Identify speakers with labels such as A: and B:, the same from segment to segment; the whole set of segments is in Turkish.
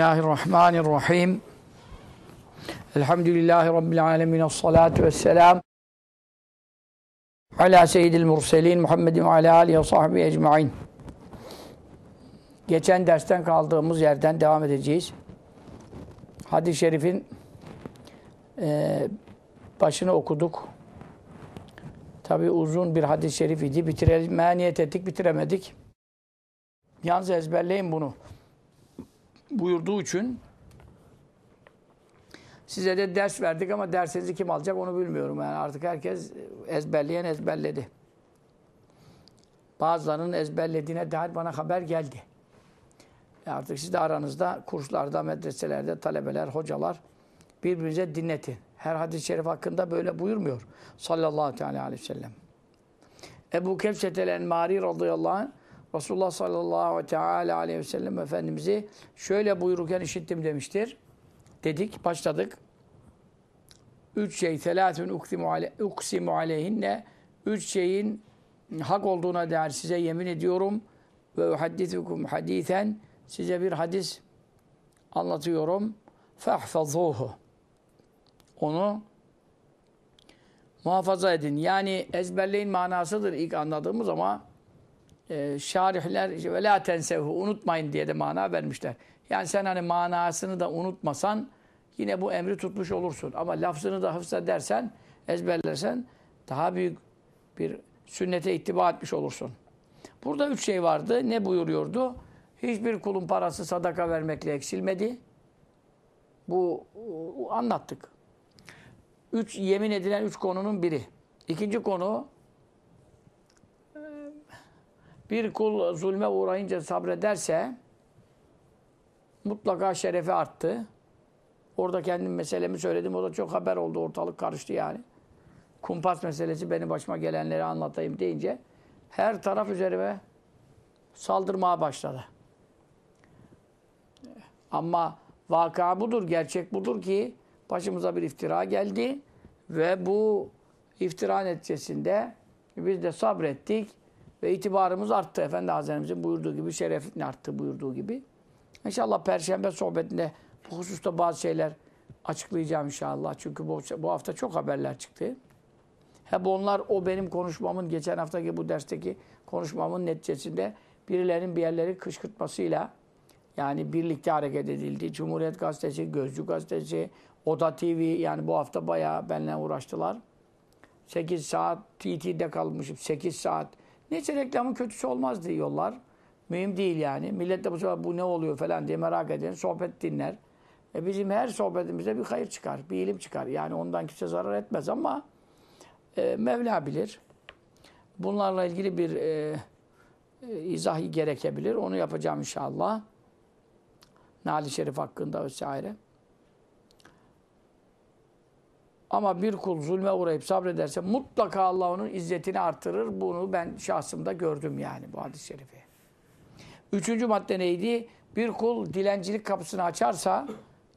A: Bismillahirrahmanirrahim. Elhamdülillahi Rabbil alemin. Esselatu vesselam. Ala seyyidil murselin Muhammedin ve ala alihi ve sahbihi ecma'in. Geçen dersten kaldığımız yerden devam edeceğiz. Hadis-i şerifin e, başını okuduk. Tabi uzun bir hadis-i şerif idi. Bitirmeye niyet ettik, bitiremedik. Yalnız ezberleyin bunu buyurduğu için size de ders verdik ama dersinizi kim alacak onu bilmiyorum. Yani artık herkes ezberleyen ezberledi. Bazılarının ezberlediğine dair bana haber geldi. Artık siz de aranızda kurslarda, medreselerde talebeler, hocalar birbirinize dinletin. Her hadis-i şerif hakkında böyle buyurmuyor. Sallallahu teala aleyhi ve sellem. Ebu Kevsetel Enmari radıyallahu anh Resulullah sallallahu teala aleyhi ve sellem Efendimiz'i şöyle buyururken işittim demiştir. Dedik, başladık. Üç şey, selâtün uksimu aleyhinne, üç şeyin hak olduğuna dair size yemin ediyorum. Ve uhaddithukum hadithen, size bir hadis anlatıyorum. Fahfazuhu. Onu muhafaza edin. Yani ezberleyin manasıdır ilk anladığımız ama e, şarihler ve la tensehu unutmayın diye de mana vermişler. Yani sen hani manasını da unutmasan yine bu emri tutmuş olursun. Ama lafzını da hafıza dersen, ezberlersen daha büyük bir sünnete ittiba etmiş olursun. Burada üç şey vardı. Ne buyuruyordu? Hiçbir kulun parası sadaka vermekle eksilmedi. Bu anlattık. Üç yemin edilen üç konunun biri. İkinci konu bir kul zulme uğrayınca sabrederse mutlaka şerefi arttı. Orada kendim meselemi söyledim. O da çok haber oldu. Ortalık karıştı yani. Kumpas meselesi benim başıma gelenleri anlatayım deyince her taraf üzerime saldırmaya başladı. Ama vaka budur, gerçek budur ki başımıza bir iftira geldi ve bu iftira neticesinde biz de sabrettik. Ve itibarımız arttı. Efendi Hazretlerimizin buyurduğu gibi, şerefin arttı buyurduğu gibi. İnşallah Perşembe sohbetinde bu hususta bazı şeyler açıklayacağım inşallah. Çünkü bu, bu hafta çok haberler çıktı. Hep onlar o benim konuşmamın, geçen haftaki bu dersteki konuşmamın neticesinde birilerinin bir yerleri kışkırtmasıyla yani birlikte hareket edildi. Cumhuriyet Gazetesi, Gözcü Gazetesi, Oda TV yani bu hafta bayağı benimle uğraştılar. 8 saat TT'de kalmışım. 8 saat Neyse reklamın kötüsü olmaz diyorlar. Mühim değil yani. Millet de bu sefer bu ne oluyor falan diye merak eden sohbet dinler. E bizim her sohbetimizde bir hayır çıkar, bir ilim çıkar. Yani ondan kimse zarar etmez ama e, Mevla bilir. Bunlarla ilgili bir e, e, izah gerekebilir. Onu yapacağım inşallah. Nali Şerif hakkında vesaire. Ama bir kul zulme uğrayıp sabrederse mutlaka Allah onun izzetini artırır. Bunu ben şahsımda gördüm yani bu hadis-i şerifi. Üçüncü madde neydi? Bir kul dilencilik kapısını açarsa,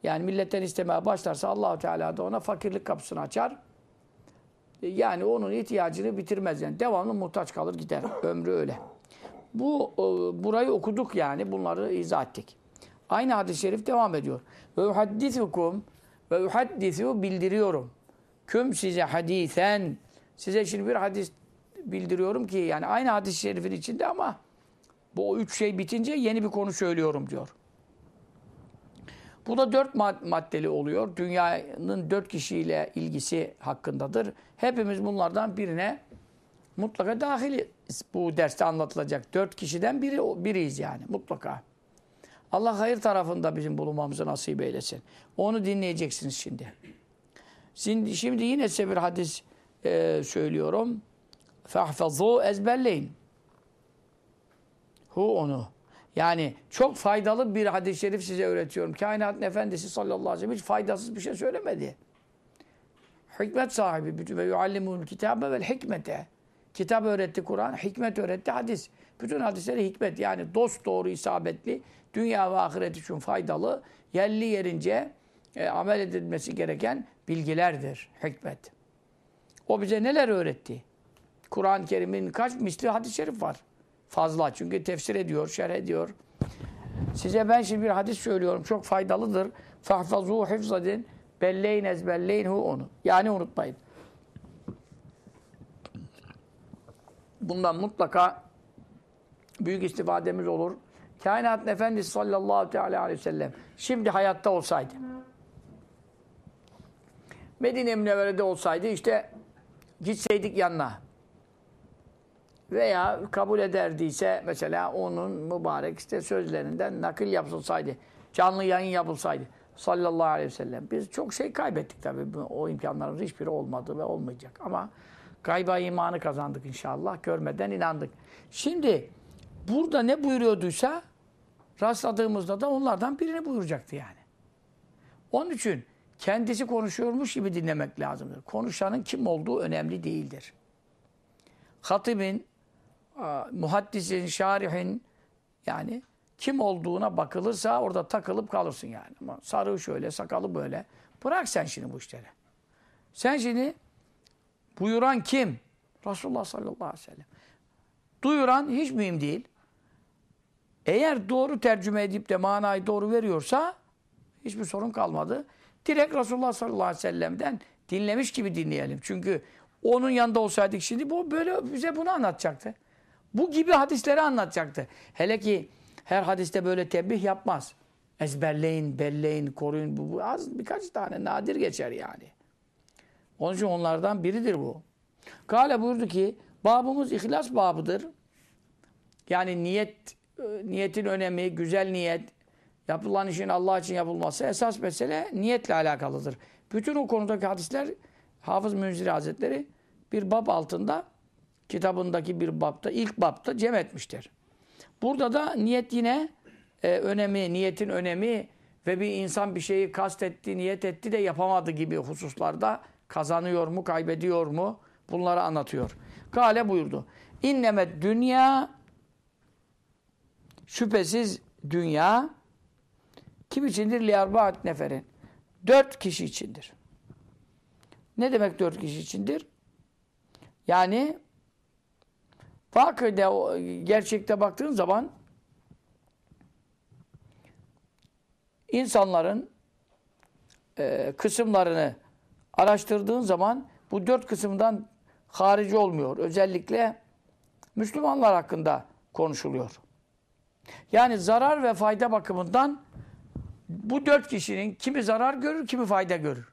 A: yani milletten istemeye başlarsa Allahu Teala da ona fakirlik kapısını açar. Yani onun ihtiyacını bitirmez yani. Devamlı muhtaç kalır gider. Ömrü öyle. Bu e, burayı okuduk yani. Bunları izah ettik. Aynı hadis-i şerif devam ediyor. Ve uhaddithukum ve uhaddithu bildiriyorum. Küm size hadisen. Size şimdi bir hadis bildiriyorum ki yani aynı hadis-i şerifin içinde ama bu üç şey bitince yeni bir konu söylüyorum diyor. Bu da dört maddeli oluyor. Dünyanın dört kişiyle ilgisi hakkındadır. Hepimiz bunlardan birine mutlaka dahil bu derste anlatılacak. Dört kişiden biri biriyiz yani mutlaka. Allah hayır tarafında bizim bulunmamızı nasip eylesin. Onu dinleyeceksiniz şimdi. Şimdi, şimdi yine size bir hadis e, söylüyorum. Fahfazu ezberleyin. Hu onu. Yani çok faydalı bir hadis-i şerif size öğretiyorum. Kainatın efendisi sallallahu aleyhi ve sellem hiç faydasız bir şey söylemedi. Hikmet sahibi bütün ve yuallimul kitabe vel hikmete. Kitap öğretti Kur'an, hikmet öğretti hadis. Bütün hadisleri hikmet yani dost doğru isabetli, dünya ve ahiret için faydalı, yerli yerince e, amel edilmesi gereken bilgilerdir, hikmet. O bize neler öğretti? Kur'an-ı Kerim'in kaç misli hadis-i şerif var? Fazla çünkü tefsir ediyor, şerh ediyor. Size ben şimdi bir hadis söylüyorum. Çok faydalıdır. Fahfazu hifzadin belleyin ezberleyin hu onu. Yani unutmayın. Bundan mutlaka büyük istifademiz olur. Kainatın Efendisi sallallahu aleyhi ve sellem şimdi hayatta olsaydı Medine Münevvere'de olsaydı işte gitseydik yanına veya kabul ederdiyse mesela onun mübarek işte sözlerinden nakil yapılsaydı, canlı yayın yapılsaydı sallallahu aleyhi ve sellem. Biz çok şey kaybettik tabii. O imkanlarımız hiçbiri olmadı ve olmayacak. Ama gayba imanı kazandık inşallah. Görmeden inandık. Şimdi burada ne buyuruyorduysa rastladığımızda da onlardan birini buyuracaktı yani. Onun için kendisi konuşuyormuş gibi dinlemek lazımdır. Konuşanın kim olduğu önemli değildir. Hatibin, muhaddisin, şarihin yani kim olduğuna bakılırsa orada takılıp kalırsın yani. Ama sarı şöyle, sakalı böyle. Bırak sen şimdi bu işleri. Sen şimdi buyuran kim? Resulullah sallallahu aleyhi ve sellem. Duyuran hiç mühim değil. Eğer doğru tercüme edip de manayı doğru veriyorsa hiçbir sorun kalmadı. Direkt Resulullah sallallahu aleyhi ve sellem'den dinlemiş gibi dinleyelim. Çünkü onun yanında olsaydık şimdi bu böyle bize bunu anlatacaktı. Bu gibi hadisleri anlatacaktı. Hele ki her hadiste böyle tembih yapmaz. Ezberleyin, belleyin, koruyun. Bu, bu az birkaç tane nadir geçer yani. Onun için onlardan biridir bu. Kale buyurdu ki babımız ihlas babıdır. Yani niyet niyetin önemi, güzel niyet, yapılan işin Allah için yapılması esas mesele niyetle alakalıdır. Bütün o konudaki hadisler Hafız Münziri Hazretleri bir bab altında kitabındaki bir babta, ilk babta cem etmiştir. Burada da niyet yine e, önemi, niyetin önemi ve bir insan bir şeyi kastetti, niyet etti de yapamadı gibi hususlarda kazanıyor mu, kaybediyor mu bunları anlatıyor. Kale buyurdu. İnnemet dünya şüphesiz dünya kim içindir? Liarbaat neferin. Dört kişi içindir. Ne demek dört kişi içindir? Yani Vakıde gerçekte baktığın zaman insanların e, kısımlarını araştırdığın zaman bu dört kısımdan harici olmuyor. Özellikle Müslümanlar hakkında konuşuluyor. Yani zarar ve fayda bakımından bu dört kişinin kimi zarar görür, kimi fayda görür.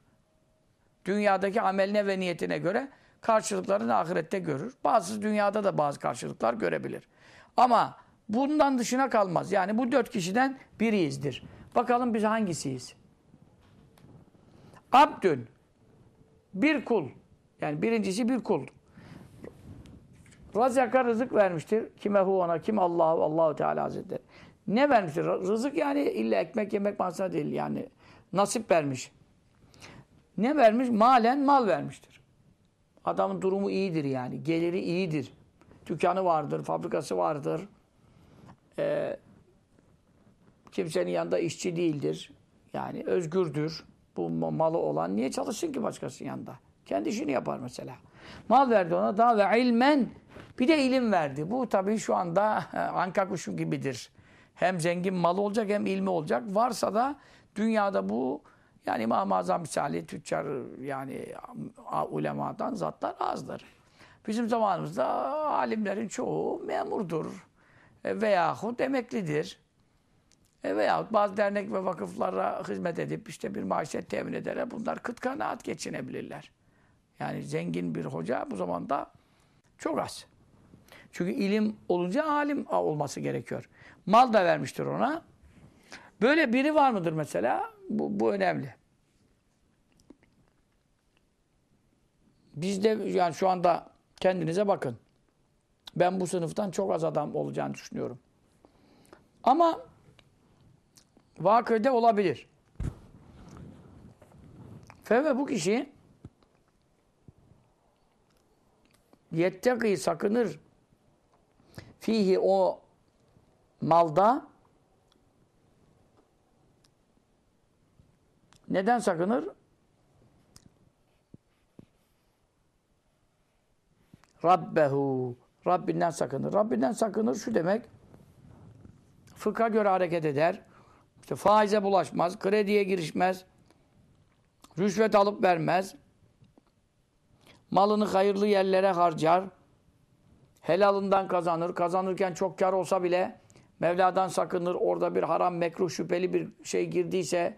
A: Dünyadaki ameline ve niyetine göre karşılıklarını ahirette görür. Bazı dünyada da bazı karşılıklar görebilir. Ama bundan dışına kalmaz. Yani bu dört kişiden biriyizdir. Bakalım biz hangisiyiz? Abdün. Bir kul. Yani birincisi bir kul. Razaka rızık vermiştir. Kime hu ona, kim Allahu Allahu Teala Hazretleri. Ne vermiştir? Rızık yani illa ekmek yemek manasına değil yani. Nasip vermiş. Ne vermiş? Malen mal vermiştir. Adamın durumu iyidir yani. Geliri iyidir. Dükkanı vardır, fabrikası vardır. Ee, kimsenin yanında işçi değildir. Yani özgürdür. Bu malı olan niye çalışsın ki başkasının yanında? Kendi işini yapar mesela. Mal verdi ona daha ve ilmen bir de ilim verdi. Bu tabii şu anda anka kuşu gibidir. Hem zengin malı olacak hem ilmi olacak. Varsa da dünyada bu yani İmam-ı Azam misali tüccar yani ulemadan zatlar azdır. Bizim zamanımızda alimlerin çoğu memurdur. E, veyahut emeklidir. E, veyahut bazı dernek ve vakıflara hizmet edip işte bir maaşet temin ederler. Bunlar kıt kanaat geçinebilirler. Yani zengin bir hoca bu zamanda çok az. Çünkü ilim olunca alim olması gerekiyor. Mal da vermiştir ona. Böyle biri var mıdır mesela? Bu, bu önemli. Bizde yani şu anda kendinize bakın. Ben bu sınıftan çok az adam olacağını düşünüyorum. Ama vakıde olabilir. Ve bu kişi yetteki sakınır fihi o malda neden sakınır? Rabbehu Rabbinden sakınır. Rabbinden sakınır şu demek fıkha göre hareket eder. İşte faize bulaşmaz, krediye girişmez, rüşvet alıp vermez, malını hayırlı yerlere harcar, helalından kazanır, kazanırken çok kar olsa bile Mevla'dan sakınır, orada bir haram, mekruh, şüpheli bir şey girdiyse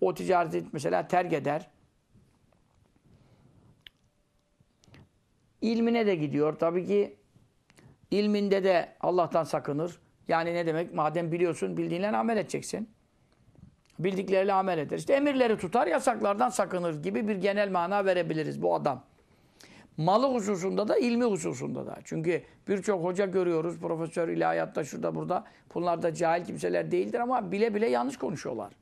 A: o ticareti mesela terk eder. İlmine de gidiyor. Tabii ki ilminde de Allah'tan sakınır. Yani ne demek? Madem biliyorsun, bildiğinle amel edeceksin. Bildikleriyle amel eder. İşte emirleri tutar, yasaklardan sakınır gibi bir genel mana verebiliriz bu adam. Malı hususunda da, ilmi hususunda da. Çünkü birçok hoca görüyoruz, profesör, ilahiyatta, şurada, burada. Bunlar da cahil kimseler değildir ama bile bile yanlış konuşuyorlar.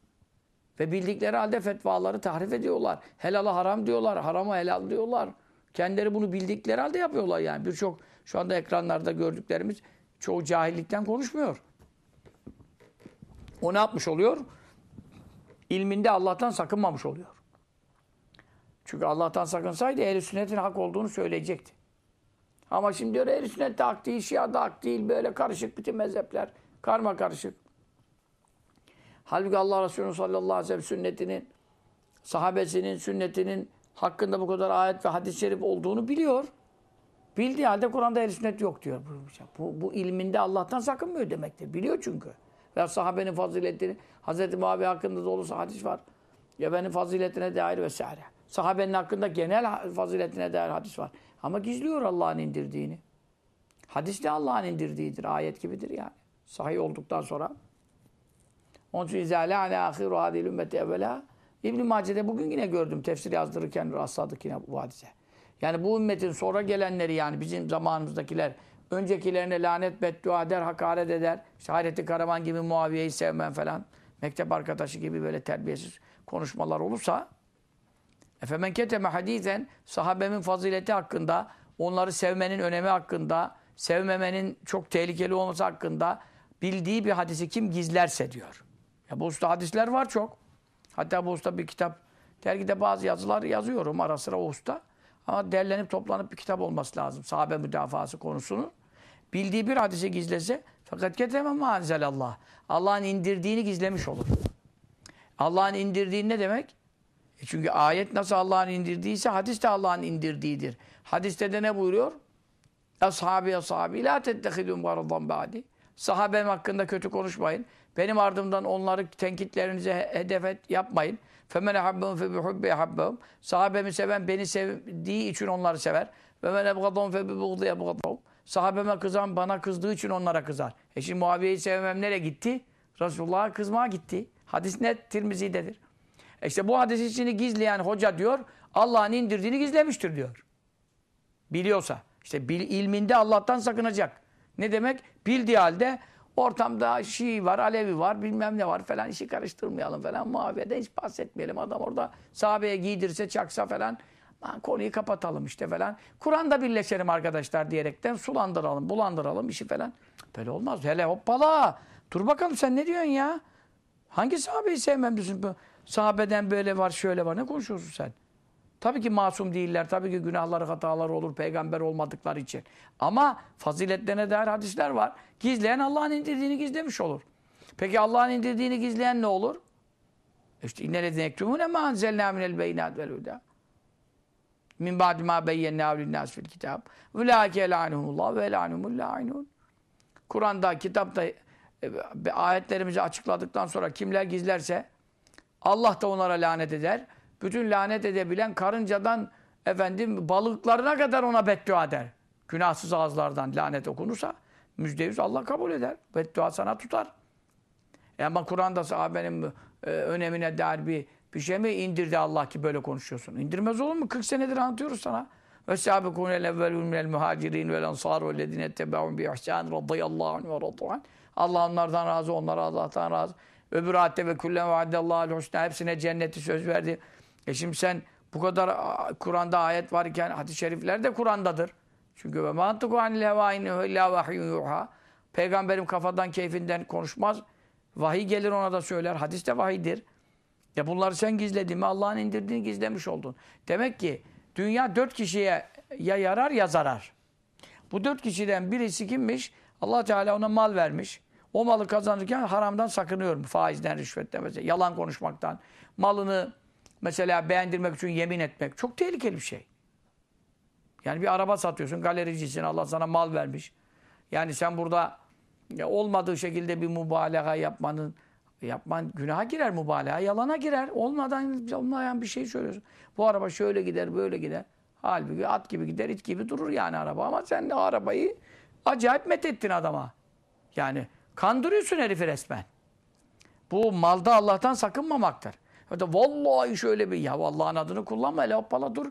A: Ve bildikleri halde fetvaları tahrif ediyorlar. Helala haram diyorlar, harama helal diyorlar. Kendileri bunu bildikleri halde yapıyorlar yani. Birçok şu anda ekranlarda gördüklerimiz çoğu cahillikten konuşmuyor. O ne yapmış oluyor? İlminde Allah'tan sakınmamış oluyor. Çünkü Allah'tan sakınsaydı ehl sünnetin hak olduğunu söyleyecekti. Ama şimdi diyor ehl sünnet de hak değil, şia da hak değil. Böyle karışık bütün mezhepler. Karma karışık. Halbuki Allah Resulü sallallahu aleyhi ve sellem sünnetinin, sahabesinin sünnetinin hakkında bu kadar ayet ve hadis-i şerif olduğunu biliyor. Bildiği halde Kur'an'da ehl sünnet yok diyor. Bu, bu ilminde Allah'tan sakınmıyor demektir. Biliyor çünkü. Ve sahabenin faziletini, Hz. Muaviye hakkında da olursa hadis var. Ya benim faziletine dair vesaire. Sahabenin hakkında genel faziletine dair hadis var. Ama gizliyor Allah'ın indirdiğini. Hadis de Allah'ın indirdiğidir. Ayet gibidir yani. Sahih olduktan sonra. Onun için izâle âne âhiru hâdîl ümmeti evvelâ. İbn-i Mace'de bugün yine gördüm. Tefsir yazdırırken rastladık yine bu hadise. Yani bu ümmetin sonra gelenleri yani bizim zamanımızdakiler öncekilerine lanet beddua eder, hakaret eder. İşte Hayrettin Karaman gibi Muaviye'yi sevmem falan. Mektep arkadaşı gibi böyle terbiyesiz konuşmalar olursa Efemen keteme hadisen sahabemin fazileti hakkında, onları sevmenin önemi hakkında, sevmemenin çok tehlikeli olması hakkında bildiği bir hadisi kim gizlerse diyor. Ya bu usta hadisler var çok. Hatta bu usta bir kitap, dergide bazı yazılar yazıyorum ara sıra o usta. Ama derlenip toplanıp bir kitap olması lazım. Sahabe müdafası konusunu. Bildiği bir hadisi gizlese fakat keteme Allah. Allah'ın indirdiğini gizlemiş olur. Allah'ın indirdiği ne demek? E çünkü ayet nasıl Allah'ın indirdiyse hadis de Allah'ın indirdiğidir. Hadiste de ne buyuruyor? Ashabi ashabi la tettehidun garadan ba'di. Sahabem hakkında kötü konuşmayın. Benim ardımdan onları tenkitlerinize hedef et, yapmayın. Femen ehabbehum fe bihubbi ehabbehum. Sahabemi seven beni sevdiği için onları sever. Ve men ebgadhum fe bibughdi ebgadhum. Sahabeme kızan bana kızdığı için onlara kızar. E şimdi Muaviye'yi sevmem nereye gitti? Resulullah'a kızmaya gitti. Hadis net Tirmizi'dedir. E işte bu hadis içini gizleyen hoca diyor, Allah'ın indirdiğini gizlemiştir diyor. Biliyorsa. İşte bil, ilminde Allah'tan sakınacak. Ne demek? Bildiği halde ortamda Şii var, Alevi var, bilmem ne var falan işi karıştırmayalım falan. Muaviye'de hiç bahsetmeyelim. Adam orada sahabeye giydirse, çaksa falan konuyu kapatalım işte falan. Kur'an'da birleşelim arkadaşlar diyerekten sulandıralım, bulandıralım işi falan. Böyle olmaz. Hele hoppala. Dur bakalım sen ne diyorsun ya? Hangi sahabeyi sevmem diyorsun? Sahabeden böyle var, şöyle var. Ne konuşuyorsun sen? Tabii ki masum değiller. Tabii ki günahları, hataları olur peygamber olmadıkları için. Ama faziletlerine dair hadisler var. Gizleyen Allah'ın indirdiğini gizlemiş olur. Peki Allah'ın indirdiğini gizleyen ne olur? İşte innellezine yektumune ma anzelna minel beyinat vel huda. Min ba'di ma beyyennâ linnâs fil kitâb. Ulâke lânehumullah ve lânehumul lâinûn. Kur'an'da, kitapta e, ayetlerimizi açıkladıktan sonra kimler gizlerse Allah da onlara lanet eder. Bütün lanet edebilen karıncadan efendim balıklarına kadar ona beddua eder. Günahsız ağızlardan lanet okunursa müjde yüz Allah kabul eder. Beddua sana tutar. E ama Kur'an'da sahabenin e, önemine dair bir, bir şey mi indirdi Allah ki böyle konuşuyorsun? İndirmez olur mu? 40 senedir anlatıyoruz sana. Ve sâbikûnel evvelûn minel muhacirin vel ansâru vellezîne ettebe'ûn bi ihsân radıyallahu anh ve radûan. Allah onlardan razı, onlara Allah'tan razı. Öbür ayette ve kullen vaadallahu husna hepsine cenneti söz verdi. E şimdi sen bu kadar Kur'an'da ayet varken hadis-i şerifler de Kur'an'dadır. Çünkü ve mantıku anil hevaini illa vahyun yuha. Peygamberim kafadan keyfinden konuşmaz. Vahiy gelir ona da söyler. Hadis de vahiydir. Ya bunları sen gizledin mi Allah'ın indirdiğini gizlemiş oldun. Demek ki dünya dört kişiye ya yarar ya zarar. Bu dört kişiden birisi kimmiş? allah Teala ona mal vermiş. O malı kazanırken haramdan sakınıyorum. Faizden, rüşvetten mesela. Yalan konuşmaktan. Malını mesela beğendirmek için yemin etmek. Çok tehlikeli bir şey. Yani bir araba satıyorsun. Galericisin. Allah sana mal vermiş. Yani sen burada olmadığı şekilde bir mübalağa yapmanın yapman günaha girer mübalağa, yalana girer. Olmadan olmayan bir şey söylüyorsun. Bu araba şöyle gider, böyle gider. Halbuki at gibi gider, it gibi durur yani araba. Ama sen de arabayı acayip methettin adama. Yani kandırıyorsun herifi resmen. Bu malda Allah'tan sakınmamaktır. Hatta vallahi şöyle bir ya Allah'ın adını kullanma hele hoppala dur.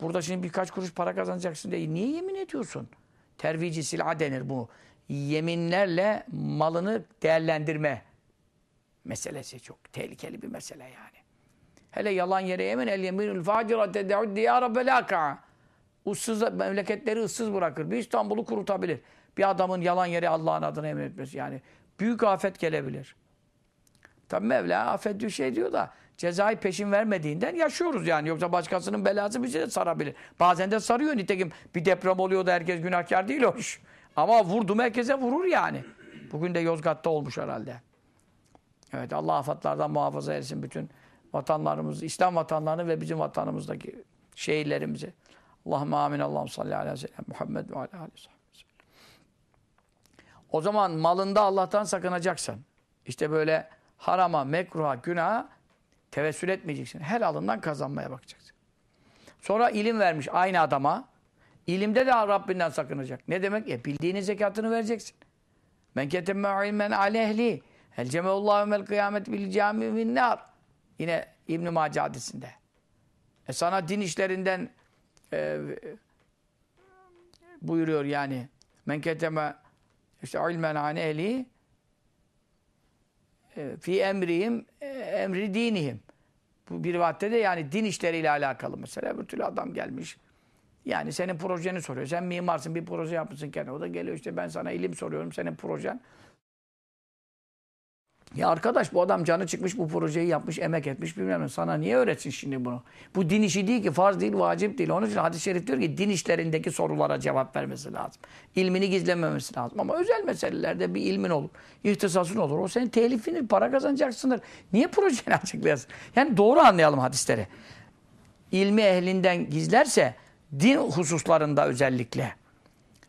A: Burada şimdi birkaç kuruş para kazanacaksın diye niye yemin ediyorsun? Tervici sil'a denir bu. Yeminlerle malını değerlendirme meselesi çok tehlikeli bir mesele yani. Hele yalan yere yemin el yeminül facira tede'ud diyara belaka. Issız, memleketleri ıssız bırakır. Bir İstanbul'u kurutabilir. Bir adamın yalan yere Allah'ın adını yemin etmesi yani. Büyük afet gelebilir. Tabi Mevla affediyor şey diyor da cezayı peşin vermediğinden yaşıyoruz yani. Yoksa başkasının belası bizi de sarabilir. Bazen de sarıyor nitekim. Bir deprem oluyor da herkes günahkar değil hoş. Ama vurdum herkese vurur yani. Bugün de Yozgat'ta olmuş herhalde. Evet Allah afatlardan muhafaza etsin bütün vatanlarımızı, İslam vatanlarını ve bizim vatanımızdaki şehirlerimizi. Allahümme amin. Allah'ım salli aleyhi ve sellem. Muhammed ve aleyhi ve O zaman malında Allah'tan sakınacaksın. İşte böyle harama, mekruha, günaha tevessül etmeyeceksin. Helalından kazanmaya bakacaksın. Sonra ilim vermiş aynı adama. İlimde de Rabbinden sakınacak. Ne demek? E bildiğinin zekatını vereceksin. Men ketemme ilmen alehli. El cemeullahu mel kıyamet bil cami min nar. Yine İbn-i Mace hadisinde. E sana din işlerinden e, buyuruyor yani. Men keteme işte ilmen an ehli e, fi emrihim e, emri dinihim. Bu bir rivayette de yani din işleriyle alakalı mesela. Bir türlü adam gelmiş. Yani senin projeni soruyor. Sen mimarsın bir proje yapmışsın kendine. O da geliyor işte ben sana ilim soruyorum. Senin projen ya arkadaş bu adam canı çıkmış bu projeyi yapmış, emek etmiş bilmem ne. Sana niye öğretsin şimdi bunu? Bu din işi değil ki, farz değil, vacip değil. Onun için hadis-i şerif diyor ki din işlerindeki sorulara cevap vermesi lazım. İlmini gizlememesi lazım. Ama özel meselelerde bir ilmin olur, ihtisasın olur. O senin telifini, para kazanacaksındır. Niye projeni açıklayasın? Yani doğru anlayalım hadisleri. İlmi ehlinden gizlerse din hususlarında özellikle.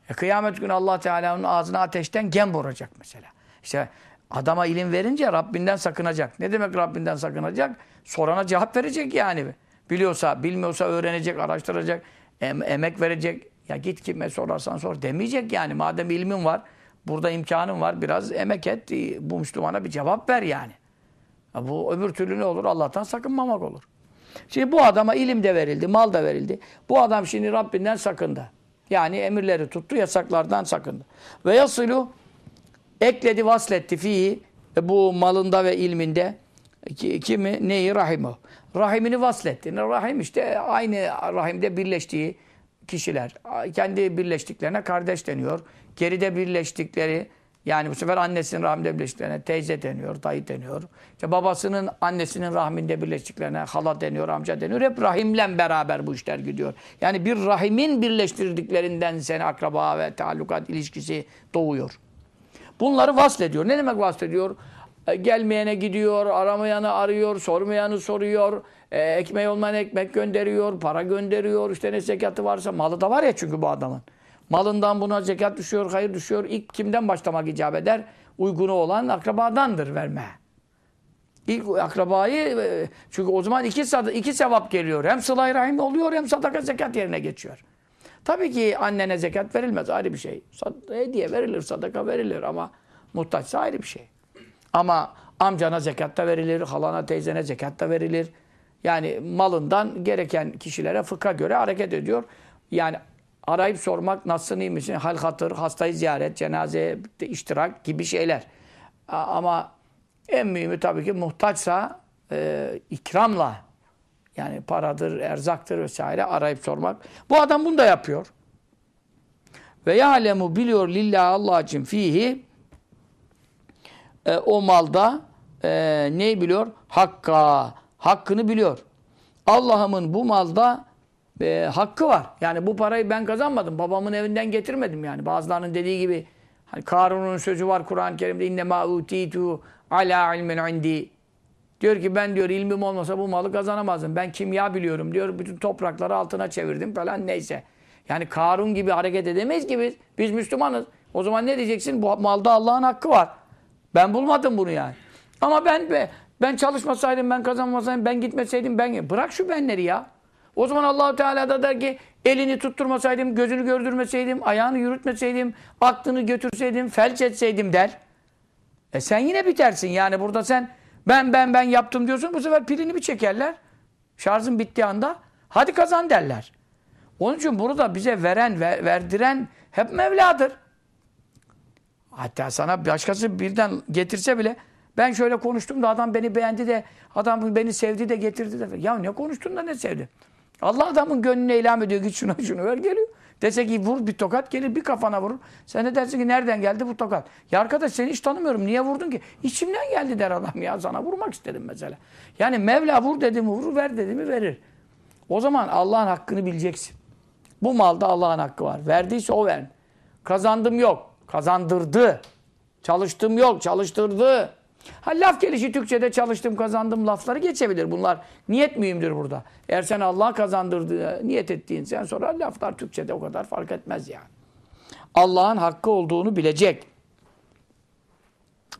A: E, kıyamet günü Allah Teala'nın ağzına ateşten gem vuracak mesela. İşte Adama ilim verince Rabbinden sakınacak. Ne demek Rabbinden sakınacak? Sorana cevap verecek yani. Biliyorsa, bilmiyorsa öğrenecek, araştıracak, em emek verecek. Ya git kime sorarsan sor demeyecek yani. Madem ilmin var, burada imkanın var, biraz emek et, bu Müslümana bir cevap ver yani. Ya bu öbür türlü ne olur? Allah'tan sakınmamak olur. Şimdi bu adama ilim de verildi, mal da verildi. Bu adam şimdi Rabbinden sakındı. Yani emirleri tuttu, yasaklardan sakındı. Ve yasılu Ekledi, vasletti fihi e, bu malında ve ilminde kimi? Neyi? Rahimu. Rahimini vasletti. Rahim işte aynı rahimde birleştiği kişiler. Kendi birleştiklerine kardeş deniyor. Geride birleştikleri yani bu sefer annesinin rahminde birleştiklerine teyze deniyor, dayı deniyor. İşte babasının annesinin rahminde birleştiklerine hala deniyor, amca deniyor. Hep rahimle beraber bu işler gidiyor. Yani bir rahimin birleştirdiklerinden seni akraba ve talukat ilişkisi doğuyor. Bunları vaslediyor. Ne demek vaslediyor? E, gelmeyene gidiyor, aramayanı arıyor, sormayanı soruyor, e, ekmeği olmayan ekmek gönderiyor, para gönderiyor, işte ne zekatı varsa, malı da var ya çünkü bu adamın. Malından buna zekat düşüyor, hayır düşüyor. İlk kimden başlamak icap eder? Uygunu olan akrabadandır verme. İlk akrabayı, e, çünkü o zaman iki, iki sevap geliyor. Hem sıla rahim oluyor hem sadaka zekat yerine geçiyor. Tabii ki annene zekat verilmez ayrı bir şey. Hediye verilir, sadaka verilir ama muhtaçsa ayrı bir şey. Ama amcana zekat da verilir, halana, teyzene zekat da verilir. Yani malından gereken kişilere fıkha göre hareket ediyor. Yani arayıp sormak nasılsın iyi misin, hal hatır, hastayı ziyaret, cenazeye iştirak gibi şeyler. Ama en mühimi tabii ki muhtaçsa e, ikramla yani paradır, erzaktır vesaire arayıp sormak. Bu adam bunu da yapıyor. Ve ya'lemu biliyor lillahi Allah için fihi e, o malda e, neyi biliyor? Hakka. Hakkını biliyor. Allah'ımın bu malda e, hakkı var. Yani bu parayı ben kazanmadım. Babamın evinden getirmedim yani. Bazılarının dediği gibi Hani Karun'un sözü var Kur'an-ı Kerim'de innema utitu ala ilmin indi. Diyor ki ben diyor ilmim olmasa bu malı kazanamazdım. Ben kimya biliyorum diyor. Bütün toprakları altına çevirdim falan neyse. Yani Karun gibi hareket edemeyiz ki biz. Biz Müslümanız. O zaman ne diyeceksin? Bu malda Allah'ın hakkı var. Ben bulmadım bunu yani. Ama ben ben çalışmasaydım, ben kazanmasaydım, ben gitmeseydim ben bırak şu benleri ya. O zaman Allahu Teala da der ki elini tutturmasaydım, gözünü gördürmeseydim, ayağını yürütmeseydim, aklını götürseydim, felç etseydim der. E sen yine bitersin. Yani burada sen ben ben ben yaptım diyorsun. Bu sefer pilini bir çekerler. Şarjın bittiği anda hadi kazan derler. Onun için burada bize veren, ver, verdiren hep Mevla'dır. Hatta sana başkası birden getirse bile ben şöyle konuştum da adam beni beğendi de adam beni sevdi de getirdi de. Ya ne konuştun da ne sevdi? Allah adamın gönlüne ilham ediyor. Git şuna şunu ver geliyor. Dese ki vur bir tokat gelir bir kafana vurur. Sen de dersin ki nereden geldi bu tokat? Ya arkadaş seni hiç tanımıyorum. Niye vurdun ki? İçimden geldi der adam ya. Sana vurmak istedim mesela. Yani Mevla vur dedi mi vurur, ver dedi mi verir. O zaman Allah'ın hakkını bileceksin. Bu malda Allah'ın hakkı var. Verdiyse o ver. Kazandım yok. Kazandırdı. Çalıştım yok. Çalıştırdı. Ha laf gelişi Türkçe'de çalıştım kazandım lafları geçebilir. Bunlar niyet mühimdir burada. Eğer sen Allah kazandırdı, niyet ettiğin sen sonra laflar Türkçe'de o kadar fark etmez yani. Allah'ın hakkı olduğunu bilecek.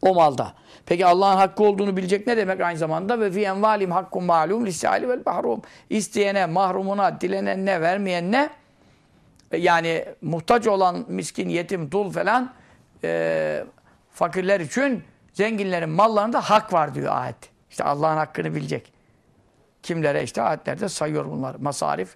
A: O malda. Peki Allah'ın hakkı olduğunu bilecek ne demek aynı zamanda? Ve fi envalim hakkun malum lisali vel mahrum. İsteyene, mahrumuna, dilenenine, vermeyenine yani muhtaç olan miskin, yetim, dul falan e, fakirler için zenginlerin mallarında hak var diyor ayet. İşte Allah'ın hakkını bilecek. Kimlere işte ayetlerde sayıyor bunlar. Masarif,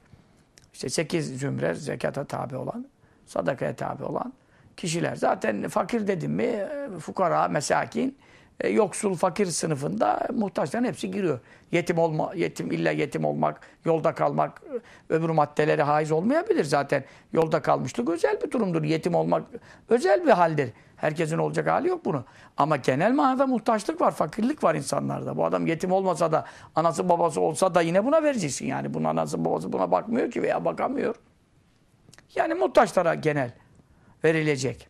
A: işte sekiz zümre zekata tabi olan, sadakaya tabi olan kişiler. Zaten fakir dedim mi fukara, mesakin, e, yoksul, fakir sınıfında muhtaçların hepsi giriyor. Yetim olma, yetim illa yetim olmak, yolda kalmak, öbür maddeleri haiz olmayabilir zaten. Yolda kalmışlık özel bir durumdur. Yetim olmak özel bir haldir. Herkesin olacak hali yok bunu. Ama genel manada muhtaçlık var, fakirlik var insanlarda. Bu adam yetim olmasa da, anası babası olsa da yine buna vereceksin. Yani bunun anası babası buna bakmıyor ki veya bakamıyor. Yani muhtaçlara genel verilecek.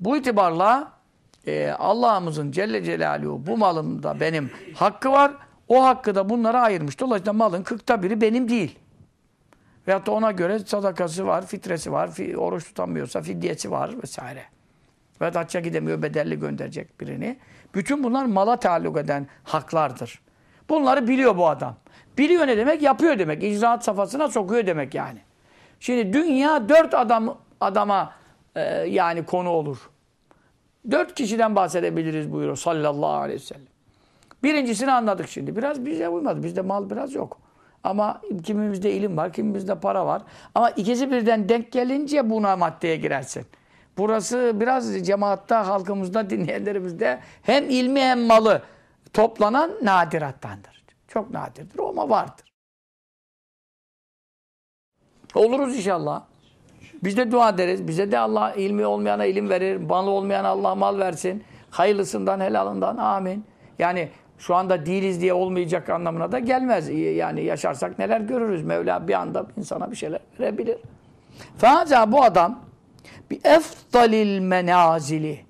A: Bu itibarla e, Allah'ımızın Celle Celaluhu bu malımda benim hakkı var. O hakkı da bunlara ayırmış. Dolayısıyla malın kırkta biri benim değil. Veyahut da ona göre sadakası var, fitresi var, oruç tutamıyorsa fidyesi var vesaire. Ve hacca gidemiyor, bedelli gönderecek birini. Bütün bunlar mala taalluk eden haklardır. Bunları biliyor bu adam. Biliyor ne demek? Yapıyor demek. İcraat safhasına sokuyor demek yani. Şimdi dünya dört adam adama e, yani konu olur. Dört kişiden bahsedebiliriz buyuruyor sallallahu aleyhi ve sellem. Birincisini anladık şimdi. Biraz bize uymadı. Bizde mal biraz yok. Ama kimimizde ilim var, kimimizde para var. Ama ikisi birden denk gelince buna maddeye girersin. Burası biraz cemaatta, halkımızda, dinleyenlerimizde hem ilmi hem malı toplanan nadirattandır. Çok nadirdir ama vardır. Oluruz inşallah. Biz de dua ederiz. Bize de Allah ilmi olmayana ilim verir. Malı olmayana Allah mal versin. Hayırlısından, helalından. Amin. Yani şu anda değiliz diye olmayacak anlamına da gelmez. Yani yaşarsak neler görürüz. Mevla bir anda insana bir şeyler verebilir. Fahaza bu adam bir eftalil menazili.